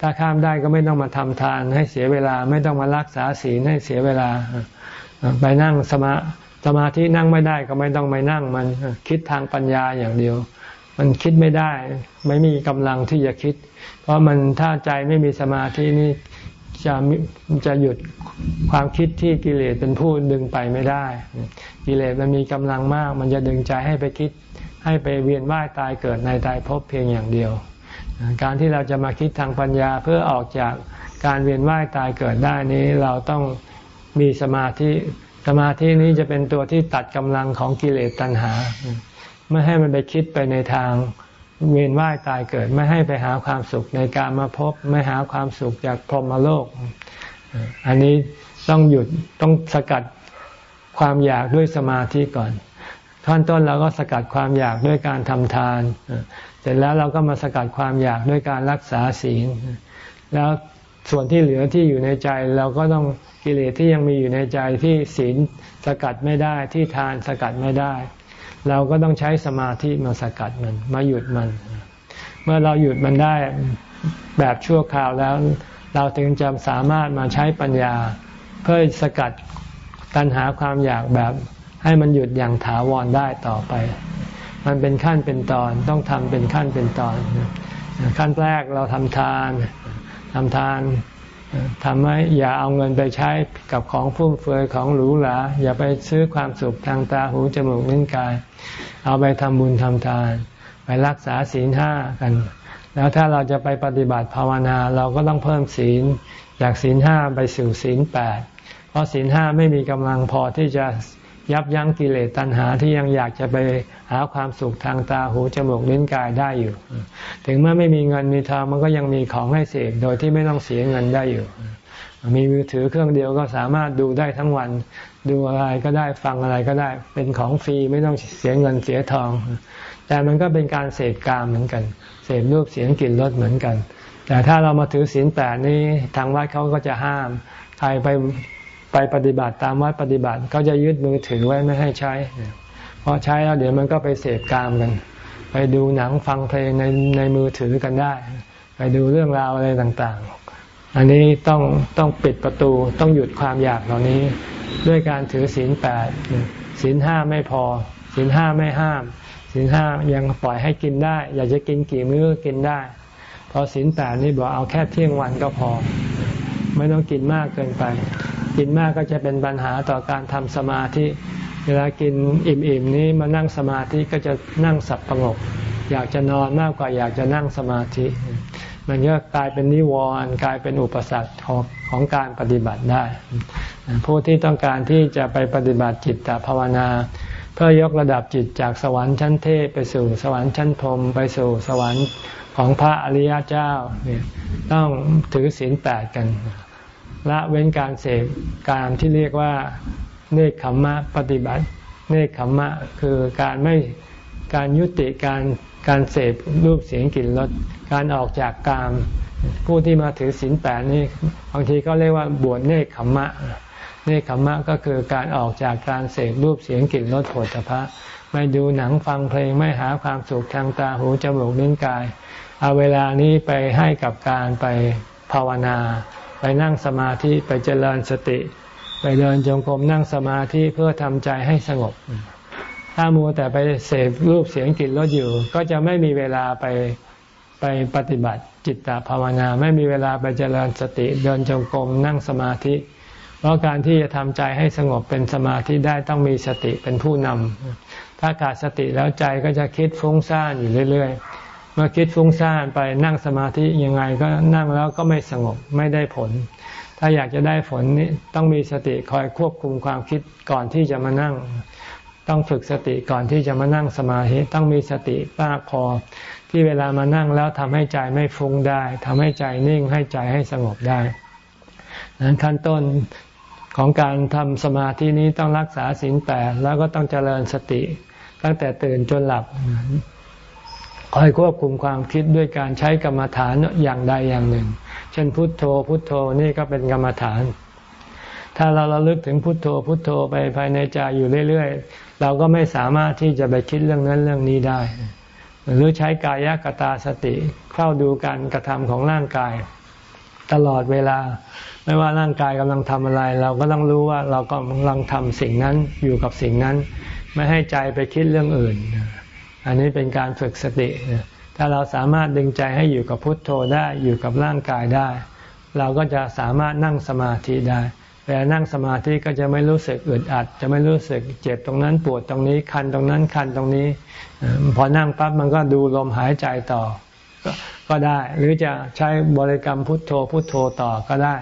ถ้าข้ามได้ก็ไม่ต้องมาทำทานให้เสียเวลา ไม่ต้องมารักษาศีลให้เสียเวลา ไปนั่งสมาสมาธินั่งไม่ได้ก็ไม่ต้องไปนั่งมันคิดทางปัญญาอย่างเดียว มันคิดไม่ได้ ไม่มีกำลังที่จะคิด เพราะมันถ้าใจไม่มีสมาธินี่จะจะหยุดความคิดที่กิเลสเป็นผู้ดึงไปไม่ได้ กิเลสมันมีกำลังมาก มันจะดึงใจให้ไปคิด ให้ไปเวียนว่ายตายเกิดในตายพบเพียงอย่างเดียว การที่เราจะมาคิดทางปัญญาเพื่อออกจากการเวียนว่ายตายเกิดได้นี้เราต้อง มีสมาธิสมาธินี้จะเป็นตัวที่ตัดกำลังของกิเลสตัณหา ไม่ให้มันไปคิดไปในทางเวียนว่ายตายเกิด ไม่ให้ไปหาความสุขในการมาพบ ไม่หาความสุขจากพรหมโลก อันนี้ต้องหยุดต้องสกัดความอยากด้วยสมาธิก่อนขั้นต้นเราก็สกัดความอยากด้วยการทำทาน เสร็จแล้วเราก็มาสกัดความอยากด้วยการรักษาศีล แล้วส่วนที่เหลือที่อยู่ในใจเราก็ต้อง กิเลสที่ยังมีอยู่ในใจที่ศีลสกัดไม่ได้ที่ทานสกัดไม่ได้ เราก็ต้องใช้สมาธิมาสกัดมัน มาหยุดมัน เมื่อเราหยุดมันได้แบบชั่วคราวแล้ว เราถึงจะสามารถมาใช้ปัญญา เพื่อสกัดตัณหาความอยากแบบให้มันหยุดอย่างถาวรได้ต่อไป มันเป็นขั้นเป็นตอนต้องทำเป็นขั้นเป็นตอน ขั้นแรกเราทำทานทำทาน ทำให้อย่าเอาเงินไปใช้กับของฟุ่มเฟือยของหรูหราอย่าไปซื้อความสุขทางตาหูจมูกนิ้วกาย เอาไปทำบุญทำทาน ไปรักษาศีลห้ากัน แล้วถ้าเราจะไปปฏิบัติภาวนาเราก็ต้องเพิ่มศีลจากศีลห้าไปสู่ศีลแปดเพราะศีลห้าไม่มีกำลังพอที่จะยับยั้งกิเลสตัณหาที่ยังอยากจะไป หาความสุขทางตาหูจมูกลิ้นกายได้อยู่ ถึงแม้ไม่มีเงินมีทองมันก็ยังมีของให้เสพโดยที่ไม่ต้องเสียเงินได้อยู่ มีมือถือเครื่องเดียวก็สามารถดูได้ทั้งวัน ดูอะไรก็ได้ฟังอะไรก็ได้เป็นของฟรีไม่ต้องเสียเงินเสียทอง แต่มันก็เป็นการเสพกามเหมือนกันเสพรูปเสียงกลิ่นรสเหมือนกัน แต่ถ้าเรามาถือศีลแปดนี้ทางวัดเขาก็จะห้ามใครไปไปปฏิบัติตามวัดปฏิบัติเขาจะยึดมือถือไว้ไม่ให้ใช้ พอใช้แล้วเดี๋ยวมันก็ไปเสพกามกัน ไปดูหนังฟังเพลงในในมือถือกันได้ ไปดูเรื่องราวอะไรต่างๆ อันนี้ต้องต้องปิดประตูต้องหยุดความอยากเหล่านี้ ด้วยการถือศีลแปดศีลห้าไม่พอศีลห้าไม่ห้ามศีลห้ายังปล่อยให้กินได้ อยากจะกินกี่มื้อกินได้ พอศีลแปดนี่บอกเอาแค่เที่ยงวันก็พอ ไม่ต้องกินมากเกินไป กินมากก็จะเป็นปัญหาต่อการทำสมาธิ วลากินอิ่มๆนี้มานั่งสมาธิก็จะนั่งสับประงก อยากจะนอนมากกว่าอยากจะนั่งสมาธิ มันก็กลายเป็นนิวรณ์กลายเป็นอุปสรรคของของการปฏิบัติได้ ผู้ที่ต้องการที่จะไปปฏิบัติจิตตภาวนา เพื่อยกระดับจิตจากสวรรค์ชั้นเทพไปสู่สวรรค์ชั้นพรมไปสู่สวรรค์ของพระอริยเจ้าเนี่ยต้องถือศีลแปดกันละเว้นการเสพการที่เรียกว่า เนคขมมะปฏิบัติ เนคขมมะคือการไม่การยุติการการเสพรูปเสียงกลิ่นรสการออกจากกาม ผู้ที่มาถือศีลแปดนี่บางทีก็เรียกว่าบวชเนคขมมะ เนคขมมะก็คือการออกจากการเสพรูปเสียงกลิ่นรสโผฏฐะไม่ดูหนังฟังเพลงไม่หาความสุขทางตาหูจมูกลิ้นกาย เอาเวลานี้ไปให้กับการไปภาวนา ไปนั่งสมาธิไปเจริญสติ ไปเดินจงกรมนั่งสมาธิเพื่อทำใจให้สงบ ถ้ามัวแต่ไปเสพรูปเสียงกลิ่นรสอยู่ ก็จะไม่มีเวลาไปไปปฏิบัติจิตตภาวนา ไม่มีเวลาไปเจริญสติเดินจงกรมนั่งสมาธิ เพราะการที่จะทำใจให้สงบเป็นสมาธิได้ต้องมีสติเป็นผู้นำถ้าขาดสติแล้วใจก็จะคิดฟุ้งซ่านอยู่เรื่อยๆเมื่อคิดฟุ้งซ่านไปนั่งสมาธิยังไงก็นั่งแล้วก็ไม่สงบไม่ได้ผล ถ้าอยากจะได้ผลนี้ต้องมีสติคอยควบคุมความคิดก่อนที่จะมานั่ง ต้องฝึกสติก่อนที่จะมานั่งสมาธิต้องมีสติมากพอ ที่เวลามานั่งแล้วทำให้ใจไม่ฟุ้งได้ทำให้ใจนิ่งให้ใจให้สงบได้นั้นขั้นต้นของการทำสมาธินี้ต้องรักษาศีลแปดแล้วก็ต้องเจริญสติ ตั้งแต่ตื่นจนหลับ คอยควบคุมความคิดด้วยการใช้กรรมฐานอย่างใดอย่างหนึ่ง เช่นพุทโธ พุทโธนี่ก็เป็นกรรมฐาน ถ้าเราระลึกถึงพุทโธ พุทโธไปภายในใจอยู่เรื่อยๆ เราก็ไม่สามารถที่จะไปคิดเรื่องนั้นเรื่องนี้ได้ หรือใช้กายกตาสติเข้าดูการกระทำของร่างกาย ตลอดเวลา ไม่ว่าร่างกายกำลังทำอะไร เราก็ต้องรู้ว่าเรากำลังทำสิ่งนั้นอยู่กับสิ่งนั้น ไม่ให้ใจไปคิดเรื่องอื่น อันนี้เป็นการฝึกสติ ถ้าเราสามารถดึงใจให้อยู่กับพุทโธได้อยู่กับร่างกายได้ เราก็จะสามารถนั่งสมาธิได้ เวลานั่งสมาธิก็จะไม่รู้สึกอึดอัด จะไม่รู้สึกเจ็บตรงนั้นปวดตรงนี้คันตรงนั้นคันตรงนี้ พอนั่งปั๊บมันก็ดูลมหายใจต่อ ก็ได้ หรือจะใช้บริกรรมพุทโธพุทโธต่อก็ได้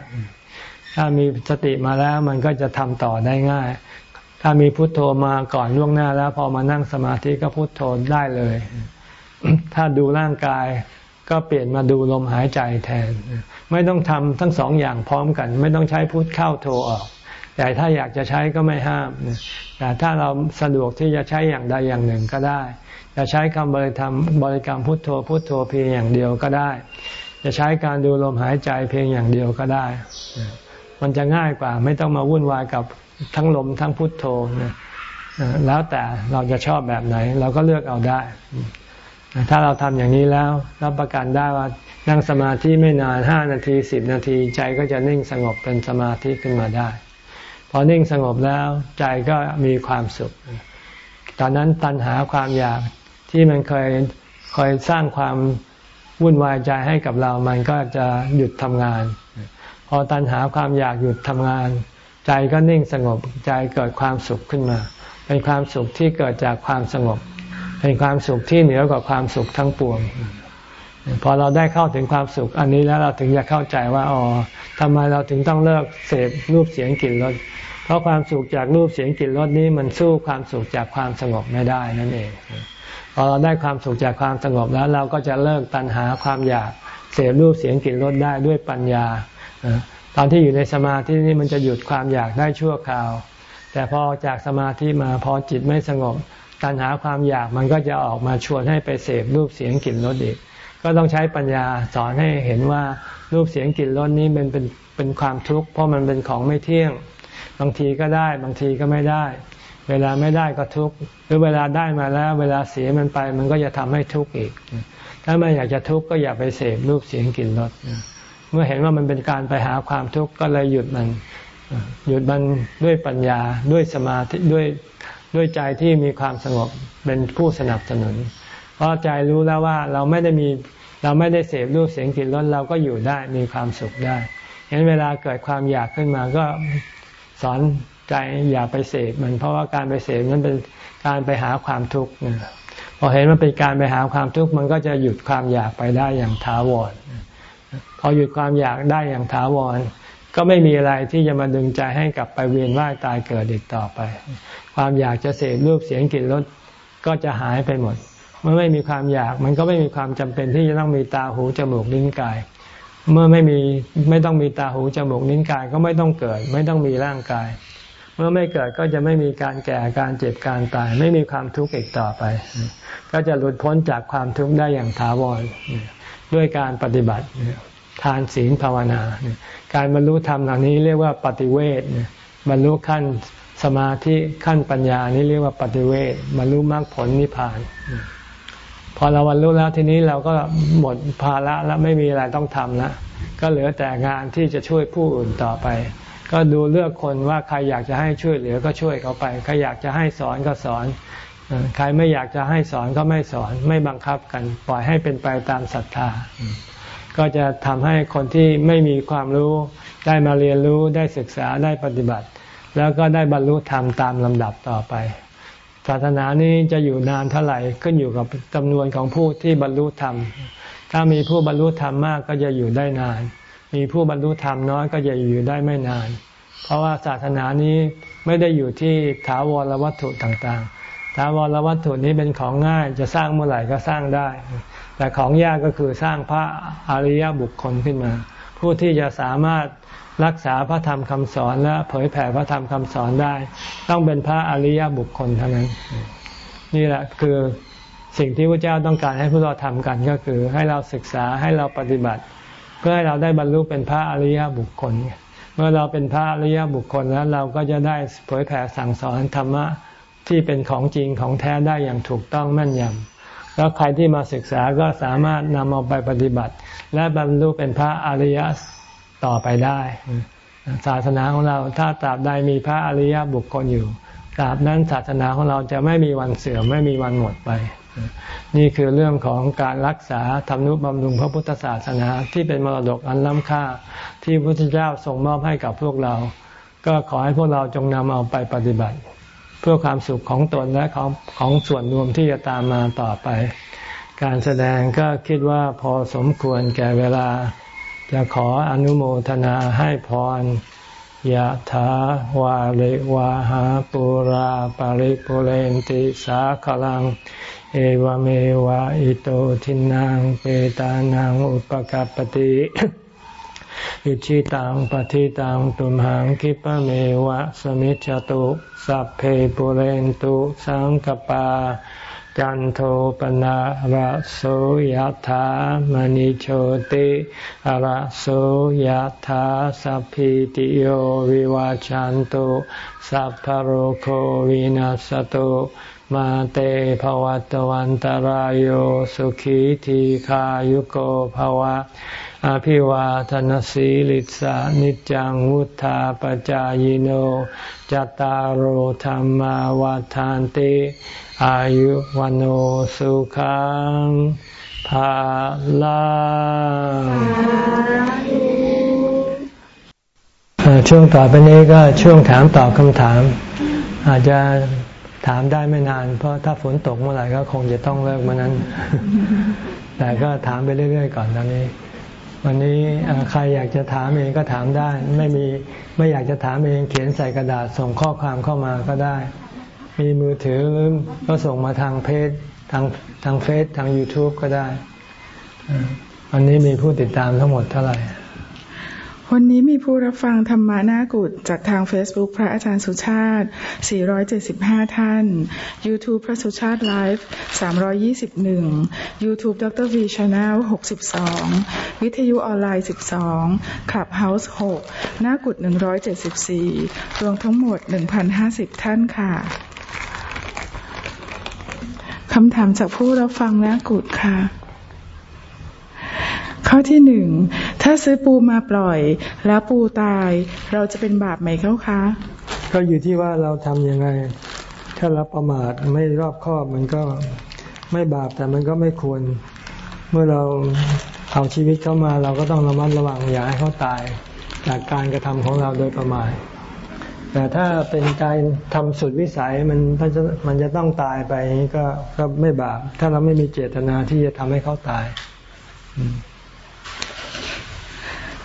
ถ้ามีสติมาแล้วมันก็จะทำต่อได้ง่าย ถ้ามีพุทโธมาก่อนล่วงหน้าแล้วพอมานั่งสมาธิก็พุทโธได้เลย ถ้าดูร่างกายก็เปลี่ยนมาดูลมหายใจแทน ไม่ต้องทำทั้งสองอย่างพร้อมกัน ไม่ต้องใช้พุทเข้าโธออก แต่ถ้าอยากจะใช้ก็ไม่ห้าม แต่ถ้าเราสะดวกที่จะใช้อย่างใดอย่างหนึ่งก็ได้ จะใช้คำบริธรรมบริกรรมพุทโธพุทโธเพียงอย่างเดียวก็ได้ จะใช้การดูลมหายใจเพียงอย่างเดียวก็ได้ มันจะง่ายกว่า ไม่ต้องมาวุ่นวายกับ ทั้งลมทั้งพุทโธนะแล้วแต่เราจะชอบแบบไหน เราก็เลือกเอาได้ ถ้าเราทำอย่างนี้แล้ว รับประกันได้ว่านั่งสมาธิไม่นานห้านาทีสิบนาที ใจก็จะนิ่งสงบเป็นสมาธิขึ้นมาได้ พอนิ่งสงบแล้วใจก็มีความสุข ตอนนั้นตัณหาความอยากที่มันเคยคอยสร้างความวุ่นวายใจให้กับเรา มันก็จะหยุดทำงาน พอตัณหาความอยากหยุดทำงาน ใจก็นิ่งสงบใจเกิดความสุขขึ้นมา เป็นความสุขที่เกิดจากความสงบ เป็นความสุขที่เหนือกว่าความสุขทั้งปวง พอเราได้เข้าถึงความสุขอันนี้แล้วเราถึงจะเข้าใจว่าอ๋อทำไมเราถึงต้องเลิกเสพรูปเสียงกลิ่นรสเพราะความสุขจากรูปเสียงกลิ่นรสนี้มันสู้ความสุขจากความสงบไม่ได้นั่นเองพอเราได้ความสุขจากความสงบแล้ว เราก็จะเลิกตัณหาความอยากเสพรูปเสียงกลิ่นรสได้ด้วยปัญญา ตอนที่อยู่ในสมาธินี่มันจะหยุดความอยากได้ชั่วคราว แต่พอจากสมาธิมาพอจิตไม่สงบตัณหาความอยากมันก็จะออกมาชวนให้ไปเสพรูปเสียงกลิ่นรสอีก ก็ต้องใช้ปัญญาสอนให้เห็นว่ารูปเสียงกลิ่นรสนี้มันเป็นเป็นความทุกข์เพราะมันเป็นของไม่เที่ยง บางทีก็ได้บางทีก็ไม่ได้ เวลาไม่ได้ก็ทุกข์หรือเวลาได้มาแล้ว เวลาเสียมันไปมันก็จะทำให้ทุกข์อีก ถ้าไม่อยากจะทุกข์ก็อย่าไปเสพรูปเสียงกลิ่นรส เมื่อเห็นว่ามันเป็นการไปหาความทุกข์ก็เลยหยุดมัน หยุดมันด้วยปัญญาด้วยสมาธิด้วยด้วยใจที่มีความสงบเป็นผู้สนับสนุน เพราะใจรู้แล้วว่าเราไม่ได้มีเราไม่ได้เสพรูปเสียงกลิ่นรสเราก็อยู่ได้มีความสุขได้เห็นเวลาเกิดความอยากขึ้นมาก็สอนใจอย่าไปเสพมันเพราะว่าการไปเสพนั้นเป็นการไปหาความทุกข์พอเห็นมันเป็นการไปหาความทุกข์มันก็จะหยุดความอยากไปได้อย่างถาวร พอหยุดความอยากได้อย่างถาวร ก็ไม่มีอะไรที่จะมาดึงใจให้กลับไปเวียนว่ายตายเกิดอีกต่อไป ความอยากจะเสพรูปเสียงกลิ่นรสก็จะหายไปหมดเมื่อไม่มีความอยากมันก็ไม่มีความจำเป็นที่จะต้องมีตาหูจมูกลิ้นกาย เมื่อไม่มีไม่ต้องมีตาหูจมูกลิ้นกายก็ไม่ต้องเกิด ไม่ต้องมีร่างกาย เมื่อไม่เกิดก็จะไม่มีการแก่การเจ็บการตาย ไม่มีความทุกข์อีกต่อไป ก็จะหลุดพ้นจากความทุกข์ได้อย่างถาวรด้วยการปฏิบัติ ทานศีลภาวนา การบรรลุธรรมเหล่านี้เรียกว่าปฏิเวทบรรลุขั้นสมาธิขั้นปัญญานี้เรียกว่าปฏิเวทบรรลุมรรคผลนิพพาน พอเราบรรลุแล้วทีนี้เราก็หมดภาระแล้วไม่มีอะไรต้องทำแล้วก็เหลือแต่งานที่จะช่วยผู้อื่นต่อไป ก็ดูเลือกคนว่าใครอยากจะให้ช่วยเหลือก็ช่วยเขาไป ใครอยากจะให้สอนก็สอน ใครไม่อยากจะให้สอนก็ไม่สอน ไม่บังคับกัน ปล่อยให้เป็นไปตามศรัทธา ก็จะทำให้คนที่ไม่มีความรู้ได้มาเรียนรู้ได้ศึกษาได้ปฏิบัติ แล้วก็ได้บรรลุธรรมตามลำดับต่อไป ศาสนานี้จะอยู่นานเท่าไหร่ขึ้นอยู่กับจำนวนของผู้ที่บรรลุธรรม ถ้ามีผู้บรรลุธรรมมากก็จะอยู่ได้นาน มีผู้บรรลุธรรมน้อยก็จะอยู่ได้ไม่นาน เพราะว่าศาสนานี้ไม่ได้อยู่ที่ถาวรวัตถุต่างๆถาวรวัตถุนี้เป็นของง่ายจะสร้างเมื่อไหร่ก็สร้างได้ แต่ของยากก็คือสร้างพระอริยบุคคลขึ้นมา ผู้ที่จะสามารถรักษาพระธรรมคำสอนและเผยแผ่พระธรรมคำสอนได้ ต้องเป็นพระอริยบุคคลเท่านั้น นี่แหละคือสิ่งที่พระเจ้าต้องการให้พวกเราทำกันก็คือ ให้เราศึกษาให้เราปฏิบัติ เพื่อให้เราได้บรรลุเป็นพระอริยบุคคล เมื่อเราเป็นพระอริยบุคคลแล้วเราก็จะได้เผยแผ่สั่งสอนธรรมะที่เป็นของจริงของแท้ได้อย่างถูกต้องแม่นยำ แล้วใครที่มาศึกษาก็สามารถนำเอาไปปฏิบัติ และบรรลุเป็นพระอริยต่อไปได้ศาสนาของเราถ้าตราบใดมีพระอริยบุคคลอยู่ตราบนั้นศาสนาของเราจะไม่มีวันเสื่อมไม่มีวันหมดไป นี่คือเรื่องของการรักษาทำนุบำรุงพระพุทธศาสนาที่เป็นมรดกอันล้ำค่า ที่พระพุทธเจ้าทรงมอบให้กับพวกเรา ก็ขอให้พวกเราจงนำเอาไปปฏิบัติ เพื่อความสุขของตนและของของส่วนรวมที่จะตามมาต่อไป การแสดงก็คิดว่าพอสมควรแก่เวลา จะขออนุโมทนาให้พรยะถาวาริวาหาปุราปาริปุเรนติสาขลัง เอวเมวะอิโตทินังเปตานังอุปกัปติ อิชิตังปฏิตังตุมหังคิปะเมวะสมิจจตุสัพเพปุเรนตุสังกปา จันโทปนะระโสยธามณิโชติระโสยธาสัพพิติโยวิวาจันตุสัพพโรโควินัสตุมาเตภวัตวันตารโยสุขีทีขายุโกภวะ อภิวาทนสีลิสานิจังวุธาปจายโนจตารโหธรรมวาทานติ อายุวันโอสุขังภาลังช่วงต่อไปนี้ก็ช่วงถามตอบคำถาม อาจจะถามได้ไม่นาน เพราะถ้าฝนตกเมื่อไหร่ก็คงจะต้องเลิกเมื่อนั้น แต่ก็ถามไปเรื่อยๆก่อนตอนนี้ วันนี้ใครอยากจะถามเองก็ถามได้ ไม่มีไม่อยากจะถามเองเขียนใส่กระดาษส่งข้อความเข้ามาก็ได้ มีมือถือหรือก็ส่งมาทางเพจทางทางเฟซทาง YouTube ก็ได้ วันนี้มีผู้ติดตามทั้งหมดเท่าไหร่ วันนี้มีผู้รับฟังธรรมานากุฏจากทาง Facebook พระอาจารย์สุชาติ 475 ท่าน YouTube พระสุชาติไลฟ์ 321 YouTube ดร V Channel 62 วิทยุออนไลน์ 12 Clubhouse 6นากุฏ174 รวมทั้งหมด 1,050 ท่านค่ะ คำถามจากผู้รับฟังนากุฏค่ะ ข้อที่หนึ่งถ้าซื้อปูมาปล่อย แล้วปูตาย เราจะเป็นบาปไหมเขาคะ ก็อยู่ที่ว่าเราทำยังไง ถ้าเราประมาทไม่รอบคอบมันก็ไม่บาปแต่มันก็ไม่ควร เมื่อเราเอาชีวิตเข้ามาเราก็ต้องระมัดระวังอย่าให้เขาตาย จากการกระทำของเราโดยประมาทแต่ถ้าเป็นการทำสุดวิสัยมันมันจะมันจะต้องตายไปก็ก็ไม่บาปถ้าเราไม่มีเจตนาที่จะทำให้เขาตาย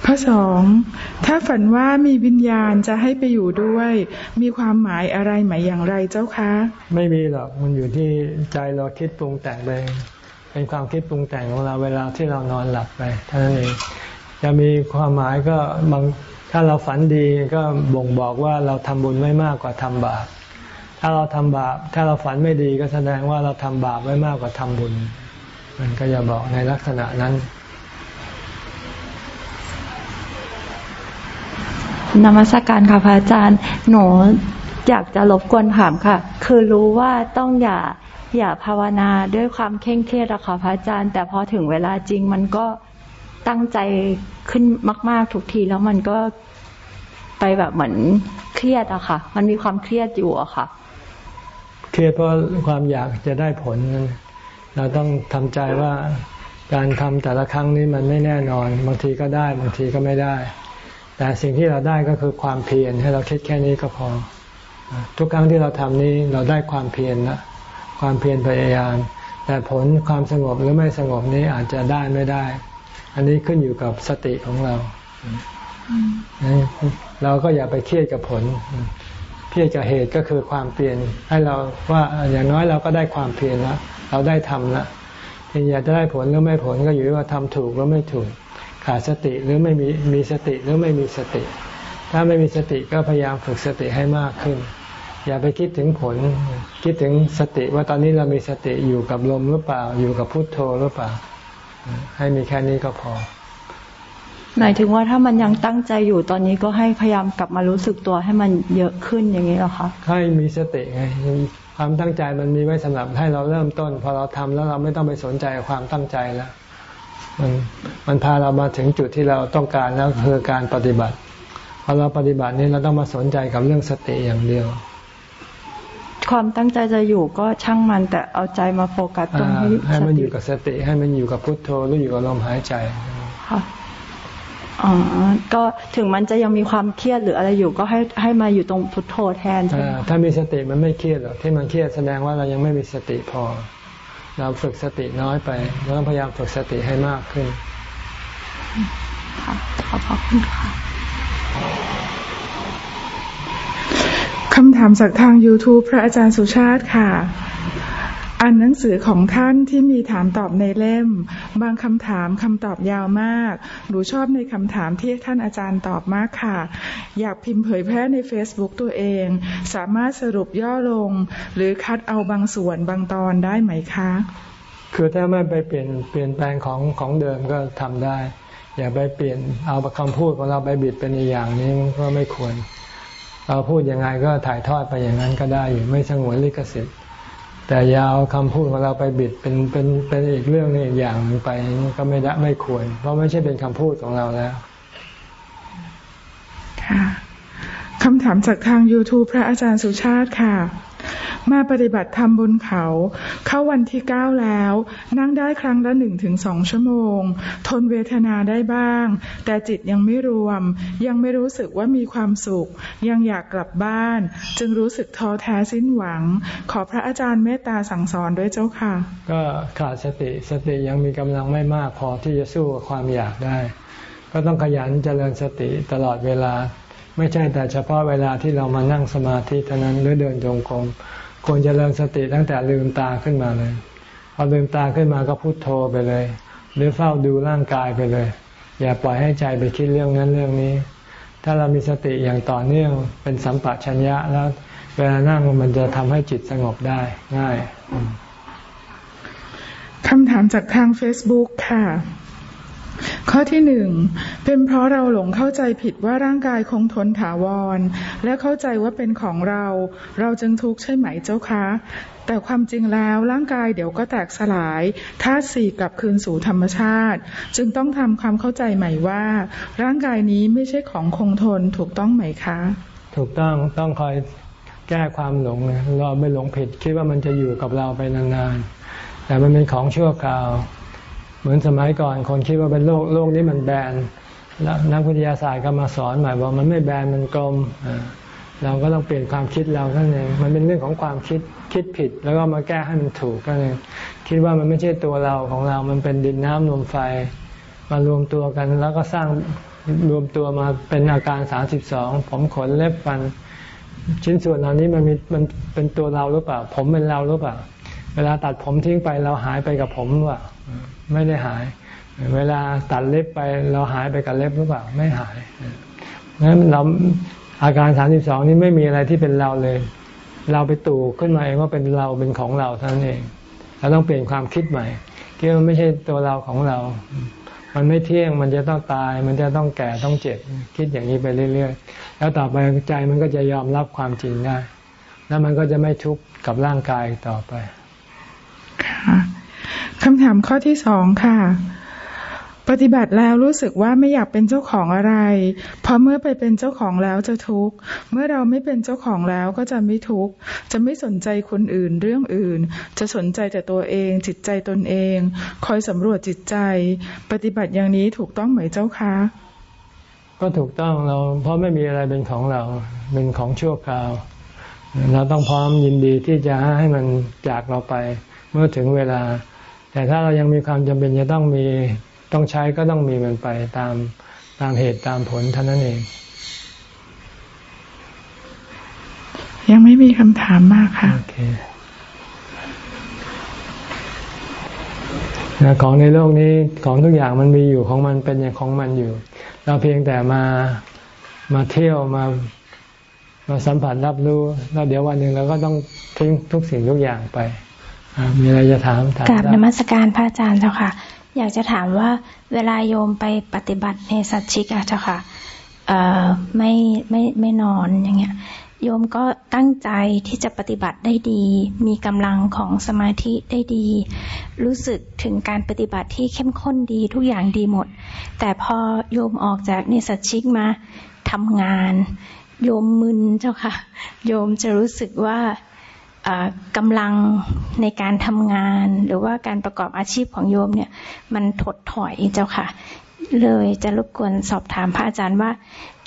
ข้อสองถ้าฝันว่ามีวิญญาณจะให้ไปอยู่ด้วย มีความหมายอะไรหมายอย่างไรเจ้าคะ ไม่มีหรอกมันอยู่ที่ใจเราคิดปรุงแต่งไปเป็นความคิดปรุงแต่งของเราเวลาที่เรานอนหลับไปเท่านั้นเองจะมีความหมายก็บางถ้าเราฝันดีก็บ่งบอกว่าเราทำบุญไม่มากกว่าทำบาปถ้าเราทำบาป ถ้าเราฝันไม่ดีก็แสดงว่าเราทำบาปไว้มากกว่าทำบุญ มันก็จะบอกในลักษณะนั้น นมัสการค่ะพระอาจารย์ หนูอยากจะรบกวนถามค่ะ คือรู้ว่าต้องอย่าอย่าภาวนาด้วยความเคร่งเครียดอะค่ะพระอาจารย์ แต่พอถึงเวลาจริงมันก็ตั้งใจขึ้นมาก ๆ ทุกทีแล้วมันก็ไปแบบเหมือนเครียดอะค่ะ มันมีความเครียดอยู่อะค่ะ เครียดเพราะความอยากจะได้ผล เราต้องทำใจว่าการทำแต่ละครั้งนี้มันไม่แน่นอน บางทีก็ได้ บางทีก็ไม่ได้ แต่สิ่งที่เราได้ก็คือความเพียรให้เราคิดแค่นี้ก็พอ ทุกครั้งที่เราทำนี้เราได้ความเพียรนะความเพียรพยายาม แต่ผลความสงบหรือไม่สงบนี้อาจจะได้ไม่ได้ อันนี้ขึ้นอยู่กับสติของเราเราก็อย่าไปเครียดกับผลเครียดกับเหตุก็คือความเปลี่ยนให้เราว่าอย่างน้อยเราก็ได้ความเพียรแล้วเราได้ทำแล้วทีอยากจะได้ผลหรือไม่ผลก็อยู่ที่ว่าทำถูกหรือไม่ถูก ขาดสติหรือไม่มีมีสติหรือไม่มีสติ ถ้าไม่มีสติก็พยายามฝึกสติให้มากขึ้น อย่าไปคิดถึงผล คิดถึงสติว่าตอนนี้เรามีสติอยู่กับลมหรือเปล่า อยู่กับพุทโธหรือเปล่า ให้มีแค่นี้ก็พอหมายถึงว่าถ้ามันยังตั้งใจอยู่ตอนนี้ก็ให้พยายามกลับมารู้สึกตัวให้มันเยอะขึ้นอย่างนี้หรอคะให้มีสติไงความตั้งใจมันมีไว้สำหรับให้เราเริ่มต้น พอเราทำแล้วเราไม่ต้องไปสนใจความตั้งใจแล้ว มันมันพาเรามาถึงจุดที่เราต้องการแล้วคือการปฏิบัติพอเราปฏิบัตินี้เราต้องมาสนใจกับเรื่องสติอย่างเดียว ความตั้งใจจะอยู่ก็ช่างมันแต่เอาใจมาโฟกัสตรงที่ให้มันอยู่กับสติ ให้มันอยู่กับพุทโธหรืออยู่กับลมหายใจค่ะอ๋อ ก็ถึงมันจะยังมีความเครียดหรืออะไรอยู่ก็ให้ให้มาอยู่ตรงพุทโธแทนใช่ไหมถ้ามีสติมันไม่เครียดหรอกที่มันเครียดแสดงว่าเรายังไม่มีสติพอ เราฝึกสติน้อยไปเราต้องพยายามฝึกสติให้มากขึ้นค่ะขอบคุณค่ะคำถามจากทาง YouTube พระอาจารย์สุชาติค่ะ อ่านหนังสือของท่านที่มีถามตอบในเล่ม บางคำถามคำตอบยาวมาก หนูชอบในคำถามที่ท่านอาจารย์ตอบมากค่ะ อยากพิมพ์เผยแพร่ใน Facebook ตัวเอง สามารถสรุปย่อลง หรือคัดเอาบางส่วนบางตอนได้ไหมคะ คือถ้าไม่ไปเปลี่ยนเปลี่ยนแปลงของของเดิมก็ทำได้ อย่าไปเปลี่ยนเอาคำพูดของเราไปบิดเป็นอีกอย่างนี้ก็ไม่ควร เราพูดยังไงก็ถ่ายทอดไปอย่างนั้นก็ได้อยู่ไม่สงวนลิขสิทธิ์ แต่ยาวคำพูดของเราไปบิดเป็นเป็นเป็นอีกเรื่องนึงอีกอย่างหนึ่งไปก็ไม่ได้ไม่ควร เพราะไม่ใช่เป็นคำพูดของเราแล้ว ค่ะคำถามจากทาง YouTube พระอาจารย์สุชาติค่ะ มาปฏิบัติธรรมบนเขา เข้าวันที่เก้าแล้ว นั่งได้ครั้งละหนึ่งถึงสองชั่วโมง ทนเวทนาได้บ้าง แต่จิตยังไม่รวม ยังไม่รู้สึกว่ามีความสุข ยังอยากกลับบ้าน จึงรู้สึกท้อแท้สิ้นหวัง ขอพระอาจารย์เมตตาสั่งสอนด้วยเจ้าค่ะ ก็ขาดสติสติยังมีกำลังไม่มากพอที่จะสู้กับความอยากได้ ก็ต้องขยันเจริญสติตลอดเวลา ไม่ใช่แต่เฉพาะเวลาที่เรามานั่งสมาธิเท่านั้นหรือเดินจงกรมควรจะเริ่มสติตั้งแต่ลืมตาขึ้นมาเลย พอลืมตาขึ้นมาก็พุโทโธไปเลย หรือเฝ้าดูร่างกายไปเลย อย่าปล่อยให้ใจไปคิดเรื่องนั้นเรื่องนี้ ถ้าเรามีสติอย่างต่อเนื่องเป็นสัมปชัญญะแล้วเวลานั่งมันจะทำให้จิตสงบได้ง่ายคำถามจากทาง Facebook ค่ะ ข้อที่หนึ่งเป็นเพราะเราหลงเข้าใจผิดว่าร่างกายคงทนถาวร และเข้าใจว่าเป็นของเรา เราจึงทุกข์ใช่ไหมเจ้าคะแต่ความจริงแล้วร่างกายเดี๋ยวก็แตกสลายธาตุสี่กลับคืนสู่ธรรมชาติ จึงต้องทำความเข้าใจใหม่ว่า ร่างกายนี้ไม่ใช่ของคงทนถูกต้องไหมคะ ถูกต้องต้องคอยแก้ความหลงเราไม่หลงผิด คิดว่ามันจะอยู่กับเราไปนานๆแต่มันเป็นของชั่วคราว เหมือนสมัยก่อนคนคิดว่าเป็นโลกโลกนี้มันแบนแล้วนักวิทยาศาสตร์ก็มาสอนใหม่ว่ามันไม่แบนมันกลมเราก็ต้องเปลี่ยนความคิดเราท่านเองมันเป็นเรื่องของความคิดคิดผิด แล้วก็มาแก้ให้มันถูกก็เลยคิดว่ามันไม่ใช่ตัวเราของเรา มันเป็นดินน้ำลมไฟ มารวมตัวกัน แล้วก็สร้างรวมตัวมาเป็นอาการสามสิบสองผมขนเล็บฟัน ชิ้นส่วนเหล่านี้มันมีมันเป็นตัวเราหรือเปล่า ผมเป็นเราหรือเปล่า เวลาตัดผมทิ้งไปเราหายไปกับผมหรือเปล่า ไม่ได้หาย เวลาตัดเล็บไปเราหายไปกับเล็บหรือเปล่าไม่หายนั้นเราอาการสามสิบสองนี้ไม่มีอะไรที่เป็นเราเลย เราไปตู่ขึ้นมาเองว่าเป็นเราเป็นของเราเท่านั้นเองเราต้องเปลี่ยนความคิดใหม่คิดว่าไม่ใช่ตัวเราของเรา มันไม่เที่ยงมันจะต้องตาย มันจะต้องแก่ต้องเจ็บ คิดอย่างนี้ไปเรื่อยๆ แล้วต่อไปใจมันก็จะยอมรับความจริงได้ แล้วมันก็จะไม่ทุกข์กับร่างกายต่อไปค่ะ คำถามข้อที่สองค่ะ ปฏิบัติแล้วรู้สึกว่าไม่อยากเป็นเจ้าของอะไร เพราะเมื่อไปเป็นเจ้าของแล้วจะทุกข์ เมื่อเราไม่เป็นเจ้าของแล้วก็จะไม่ทุกข์ จะไม่สนใจคนอื่นเรื่องอื่น จะสนใจแต่ตัวเอง จิตใจตนเอง คอยสำรวจจิตใจ ปฏิบัติอย่างนี้ถูกต้องไหมเจ้าคะก็ถูกต้องเราเพราะไม่มีอะไรเป็นของเรา เป็นของชั่วคราว เราต้องพร้อมยินดีที่จะให้มันจากเราไปเมื่อถึงเวลา แต่ถ้าเรายังมีความจำเป็นจะต้องมีต้องใช้ก็ต้องมีมันไปตามตามเหตุตามผลเท่านั้นเอง ยังไม่มีคำถามมากค่ะ okay. ของในโลกนี้ของทุกอย่างมันมีอยู่ของมันเป็นอย่างของมันอยู่ เราเพียงแต่มามาเที่ยวมามาสัมผัสรับรู้แล้วเดี๋ยววันหนึ่งเราก็ต้องทิ้งทุกสิ่งทุกอย่างไป มีอะไรจะถามถามกราบนมัสการพระอาจารย์เจ้าค่ะ อยากจะถามว่าเวลาโยมไปปฏิบัติในสัจชิกอะเจ้าค่ะไม่ไม่ไม่นอนอย่างเงี้ย โยมก็ตั้งใจที่จะปฏิบัติได้ดี มีกำลังของสมาธิได้ดี รู้สึกถึงการปฏิบัติที่เข้มข้นดีทุกอย่างดีหมด แต่พอโยมออกจากเนสัชิกมาทำงาน โยมมึนเจ้าค่ะ โยมจะรู้สึกว่า กำลังในการทำงาน หรือว่าการประกอบอาชีพของโยมเนี่ย มันถดถอยเจ้าค่ะ เลยจะรบกวนสอบถามพระอาจารย์ว่า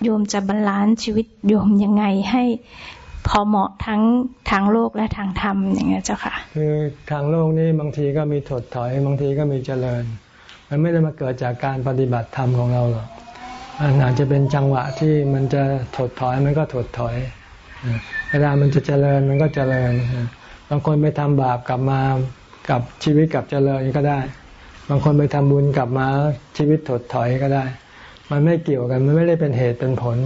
โยมจะบรรลันชีวิตโยมยังไงให้พอเหมาะทั้งทางโลกและทางธรรมอย่างเงี้ยเจ้าค่ะ คือทางโลกนี่บางทีก็มีถดถอย บางทีก็มีเจริญ มันไม่ได้มาเกิดจากการปฏิบัติธรรมของเราหรอกมันอาจจะเป็นจังหวะที่มันจะถดถอยมันก็ถดถอย เวลามันจะเจริญมันก็เจริญบางคนไปทำบาปกลับมากับชีวิตกับเจริญก็ได้ บางคนไปทำบุญกลับมาชีวิตถดถอยก็ได้ มันไม่เกี่ยวกันมันไม่ได้เป็นเหตุเป็นผล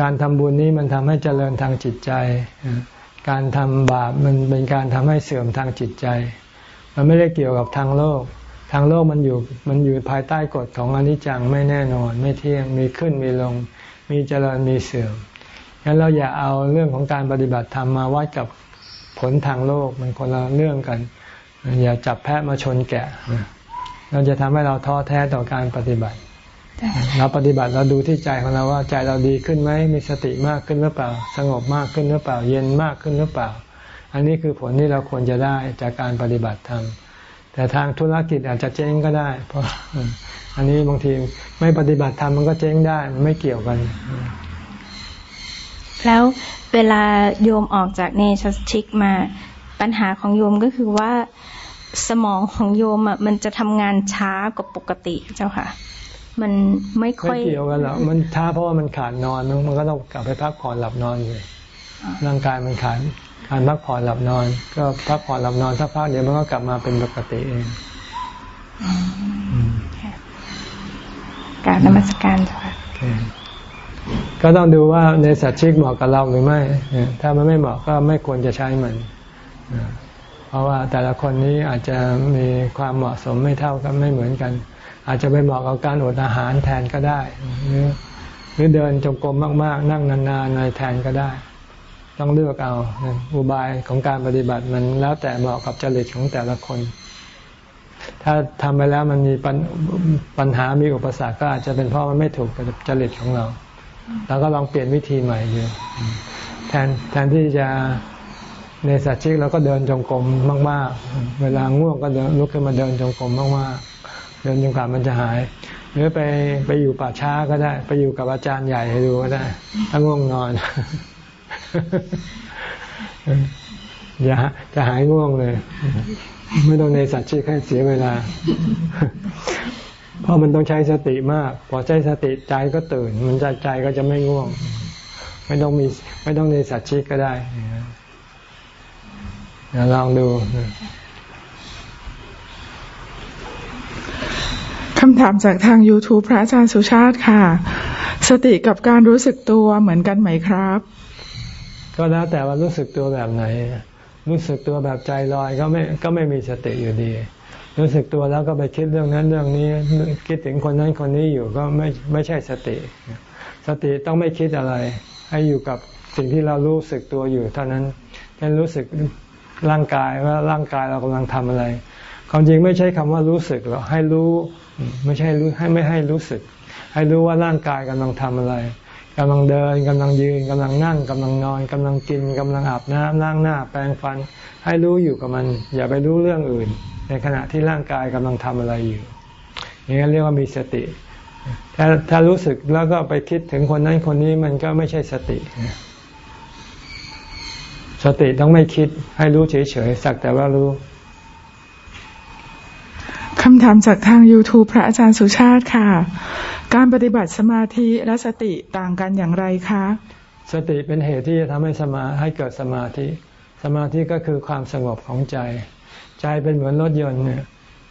การทำบุญนี้มันทำให้เจริญทางจิตใจ การทำบาปมันเป็นการทำให้เสื่อมทางจิตใจ มันไม่ได้เกี่ยวกับทางโลก ทางโลกมันอยู่มันอยู่ภายใต้กฎของอนิจจังไม่แน่นอน ไม่เที่ยงมีขึ้นมีลง มีเจริญมีเสื่อม งั้นเราอย่าเอาเรื่องของการปฏิบัติธรรมมาวัดกับผลทางโลกมันคนละเรื่องกัน อย่าจับแพะมาชนแกะ เราจะทำให้เราท้อแท้ต่อการปฏิบัติ เราปฏิบัติเราดูที่ใจของเราว่าใจเราดีขึ้นไหมมีสติมากขึ้นหรือเปล่า สงบมากขึ้นหรือเปล่า เย็นมากขึ้นหรือเปล่า อันนี้คือผลที่เราควรจะได้จากการปฏิบัติธรรมแต่ทางธุรกิจอาจจะเจ๊งก็ได้ เพราะอันนี้บางทีไม่ปฏิบัติธรรมมันก็เจ๊งได้มันไม่เกี่ยวกัน แล้วเวลาโยมออกจากเนชชิกมาปัญหาของโยมก็คือว่าสมองของโยมอะมันจะทำงานช้ากว่าปกติเจ้าค่ะ มันไม่ค่อยไม่เกี่ยวกันหรอกมันช้าเพราะว่ามันขาดนอนมันก็ต้องกลับไปพักผ่อนหลับนอนเลยร่างกายมันขาดการพักผ่อนหลับนอน ก็พักผ่อนหลับนอนสักพักเดี๋ยวมันก็กลับมาเป็นปกติเองนมัสการค่ะ ก็ต้องดูว่าในสัตว์ชิกเหมาะกับเราหรือไม่ ถ้ามันไม่เหมาะก็ไม่ควรจะใช้มัน เพราะว่าแต่ละคนนี้อาจจะมีความเหมาะสมไม่เท่ากันไม่เหมือนกัน อาจจะไปเหมาะกับการอดอาหารแทนก็ได้ หรือเดินจงกรมมาก ๆ นั่งนานๆในแทนก็ได้ ต้องเลือกเอาอุบายของการปฏิบัติมันแล้วแต่เหมาะกับจริตของแต่ละคน ถ้าทำไปแล้วมันมีปัญหามีอุปสรรคก็อาจจะเป็นเพราะมันไม่ถูกกับจริตของเรา เราก็ลองเปลี่ยนวิธีใหม่ดูแทนแทนที่จะในสัตว์ชิกเราก็เดินจงกรมมาก ๆ เวลาง่วงก็เดินลุกขึ้นมาเดินจงกรมมากๆ เดินจนกว่ามันจะหาย หรือไปไปอยู่ป่าช้าก็ได้ ไปอยู่กับอาจารย์ใหญ่ให้ดูก็ได้ถ้าง่วงนอนอย่าจะหายง่วงเลย ไม่ต้องในสัตว์ชิกให้เสียเวลา เพราะมันต้องใช้สติมาก พอใช้สติใจก็ตื่น มันใจใจก็จะไม่ง่วง ไม่ต้องมีไม่ต้องในสัตว์ชิกก็ได้ลองดูคำถามจากทาง YouTube พระอาจารย์สุชาติค่ะ สติกับการรู้สึกตัวเหมือนกันไหมครับ ก็แล้วแต่ว่ารู้สึกตัวแบบไหน รู้สึกตัวแบบใจลอยก็ไม่ก็ไม่มีสติอยู่ดี รู้สึกตัวแล้วก็ไปคิดเรื่องนั้นเรื่องนี้ คิดถึงคนนั้นคนนี้อยู่ก็ไม่ไม่ใช่สติ สติต้องไม่คิดอะไร ให้อยู่กับสิ่งที่เรารู้สึกตัวอยู่ เท่านั้นเช่นรู้สึกร่างกายว่าร่างกายเรากำลังทำอะไร ความจริงไม่ใช่คำว่ารู้สึกหรอกให้รู้ไม่ใช่รู้ให้ไม่ให้รู้สึก ให้รู้ว่าร่างกายกำลังทำอะไรกำลังเดินกำลังยืนกำลังนั่งกำลังนอนกำลังกินกำลังอาบน้ำล้างหน้าแปรงฟัน ให้รู้อยู่กับมัน อย่าไปรู้เรื่องอื่น ในขณะที่ร่างกายกำลังทำอะไรอยู่ อย่างนี้เรียกว่ามีสติ ถ้าถ้ารู้สึกแล้วก็ไปคิดถึงคนนั้นคนนี้มันก็ไม่ใช่สติ สติต้องไม่คิดให้รู้เฉยๆสักแต่ว่ารู้คำถามจากทาง YouTube พระอาจารย์สุชาติค่ะ การปฏิบัติสมาธิและสติต่างกันอย่างไรคะ สติเป็นเหตุที่จะทำให้สมาให้เกิดสมาธิ สมาธิก็คือความสงบของใจ ใจเป็นเหมือนรถยนต์เนี่ย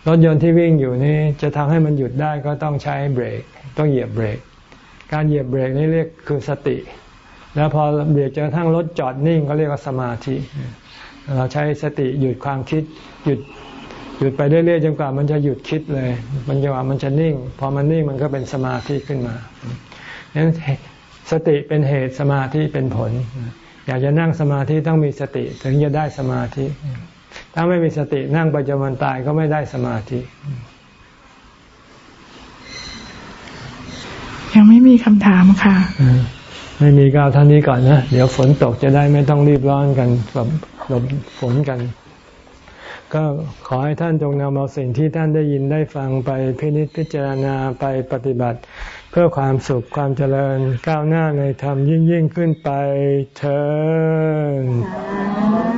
รถยนต์ที่วิ่งอยู่นี่จะทำให้มันหยุดได้ก็ต้องใช้เบรก ต้องเหยียบเบรก การเหยียบเบรกนี่เรียกคือสติ แล้วพอเบรกจนกระทั้งรถจอดนิ่งก็เรียกว่าสมาธิ เราใช้สติหยุดความคิดหยุดหยุดไปเรื่อยๆจนกว่ามันจะหยุดคิดเลย มันจะว่ามันจะนิ่ง พอมันนิ่งมันก็เป็นสมาธิขึ้นมาดังนั้นสติเป็นเหตุสมาธิเป็นผล อยากจะนั่งสมาธิต้องมีสติถึงจะได้สมาธิ ถ้าไม่มีสตินั่งไปจนวันตายก็ไม่ได้สมาธิ ยังไม่มีคำถามค่ะ ไม่มีก็เอาท่านี้ก่อนนะ เดี๋ยวฝนตกจะได้ไม่ต้องรีบร้อนกันแบบหลบฝนกัน ก็ขอให้ท่านจงนำเอาสิ่งที่ท่านได้ยินได้ฟังไปพินิจพิจารณาไปปฏิบัติ เพื่อความสุขความเจริญก้าวหน้าในธรรมยิ่งยิ่งขึ้นไปเถิด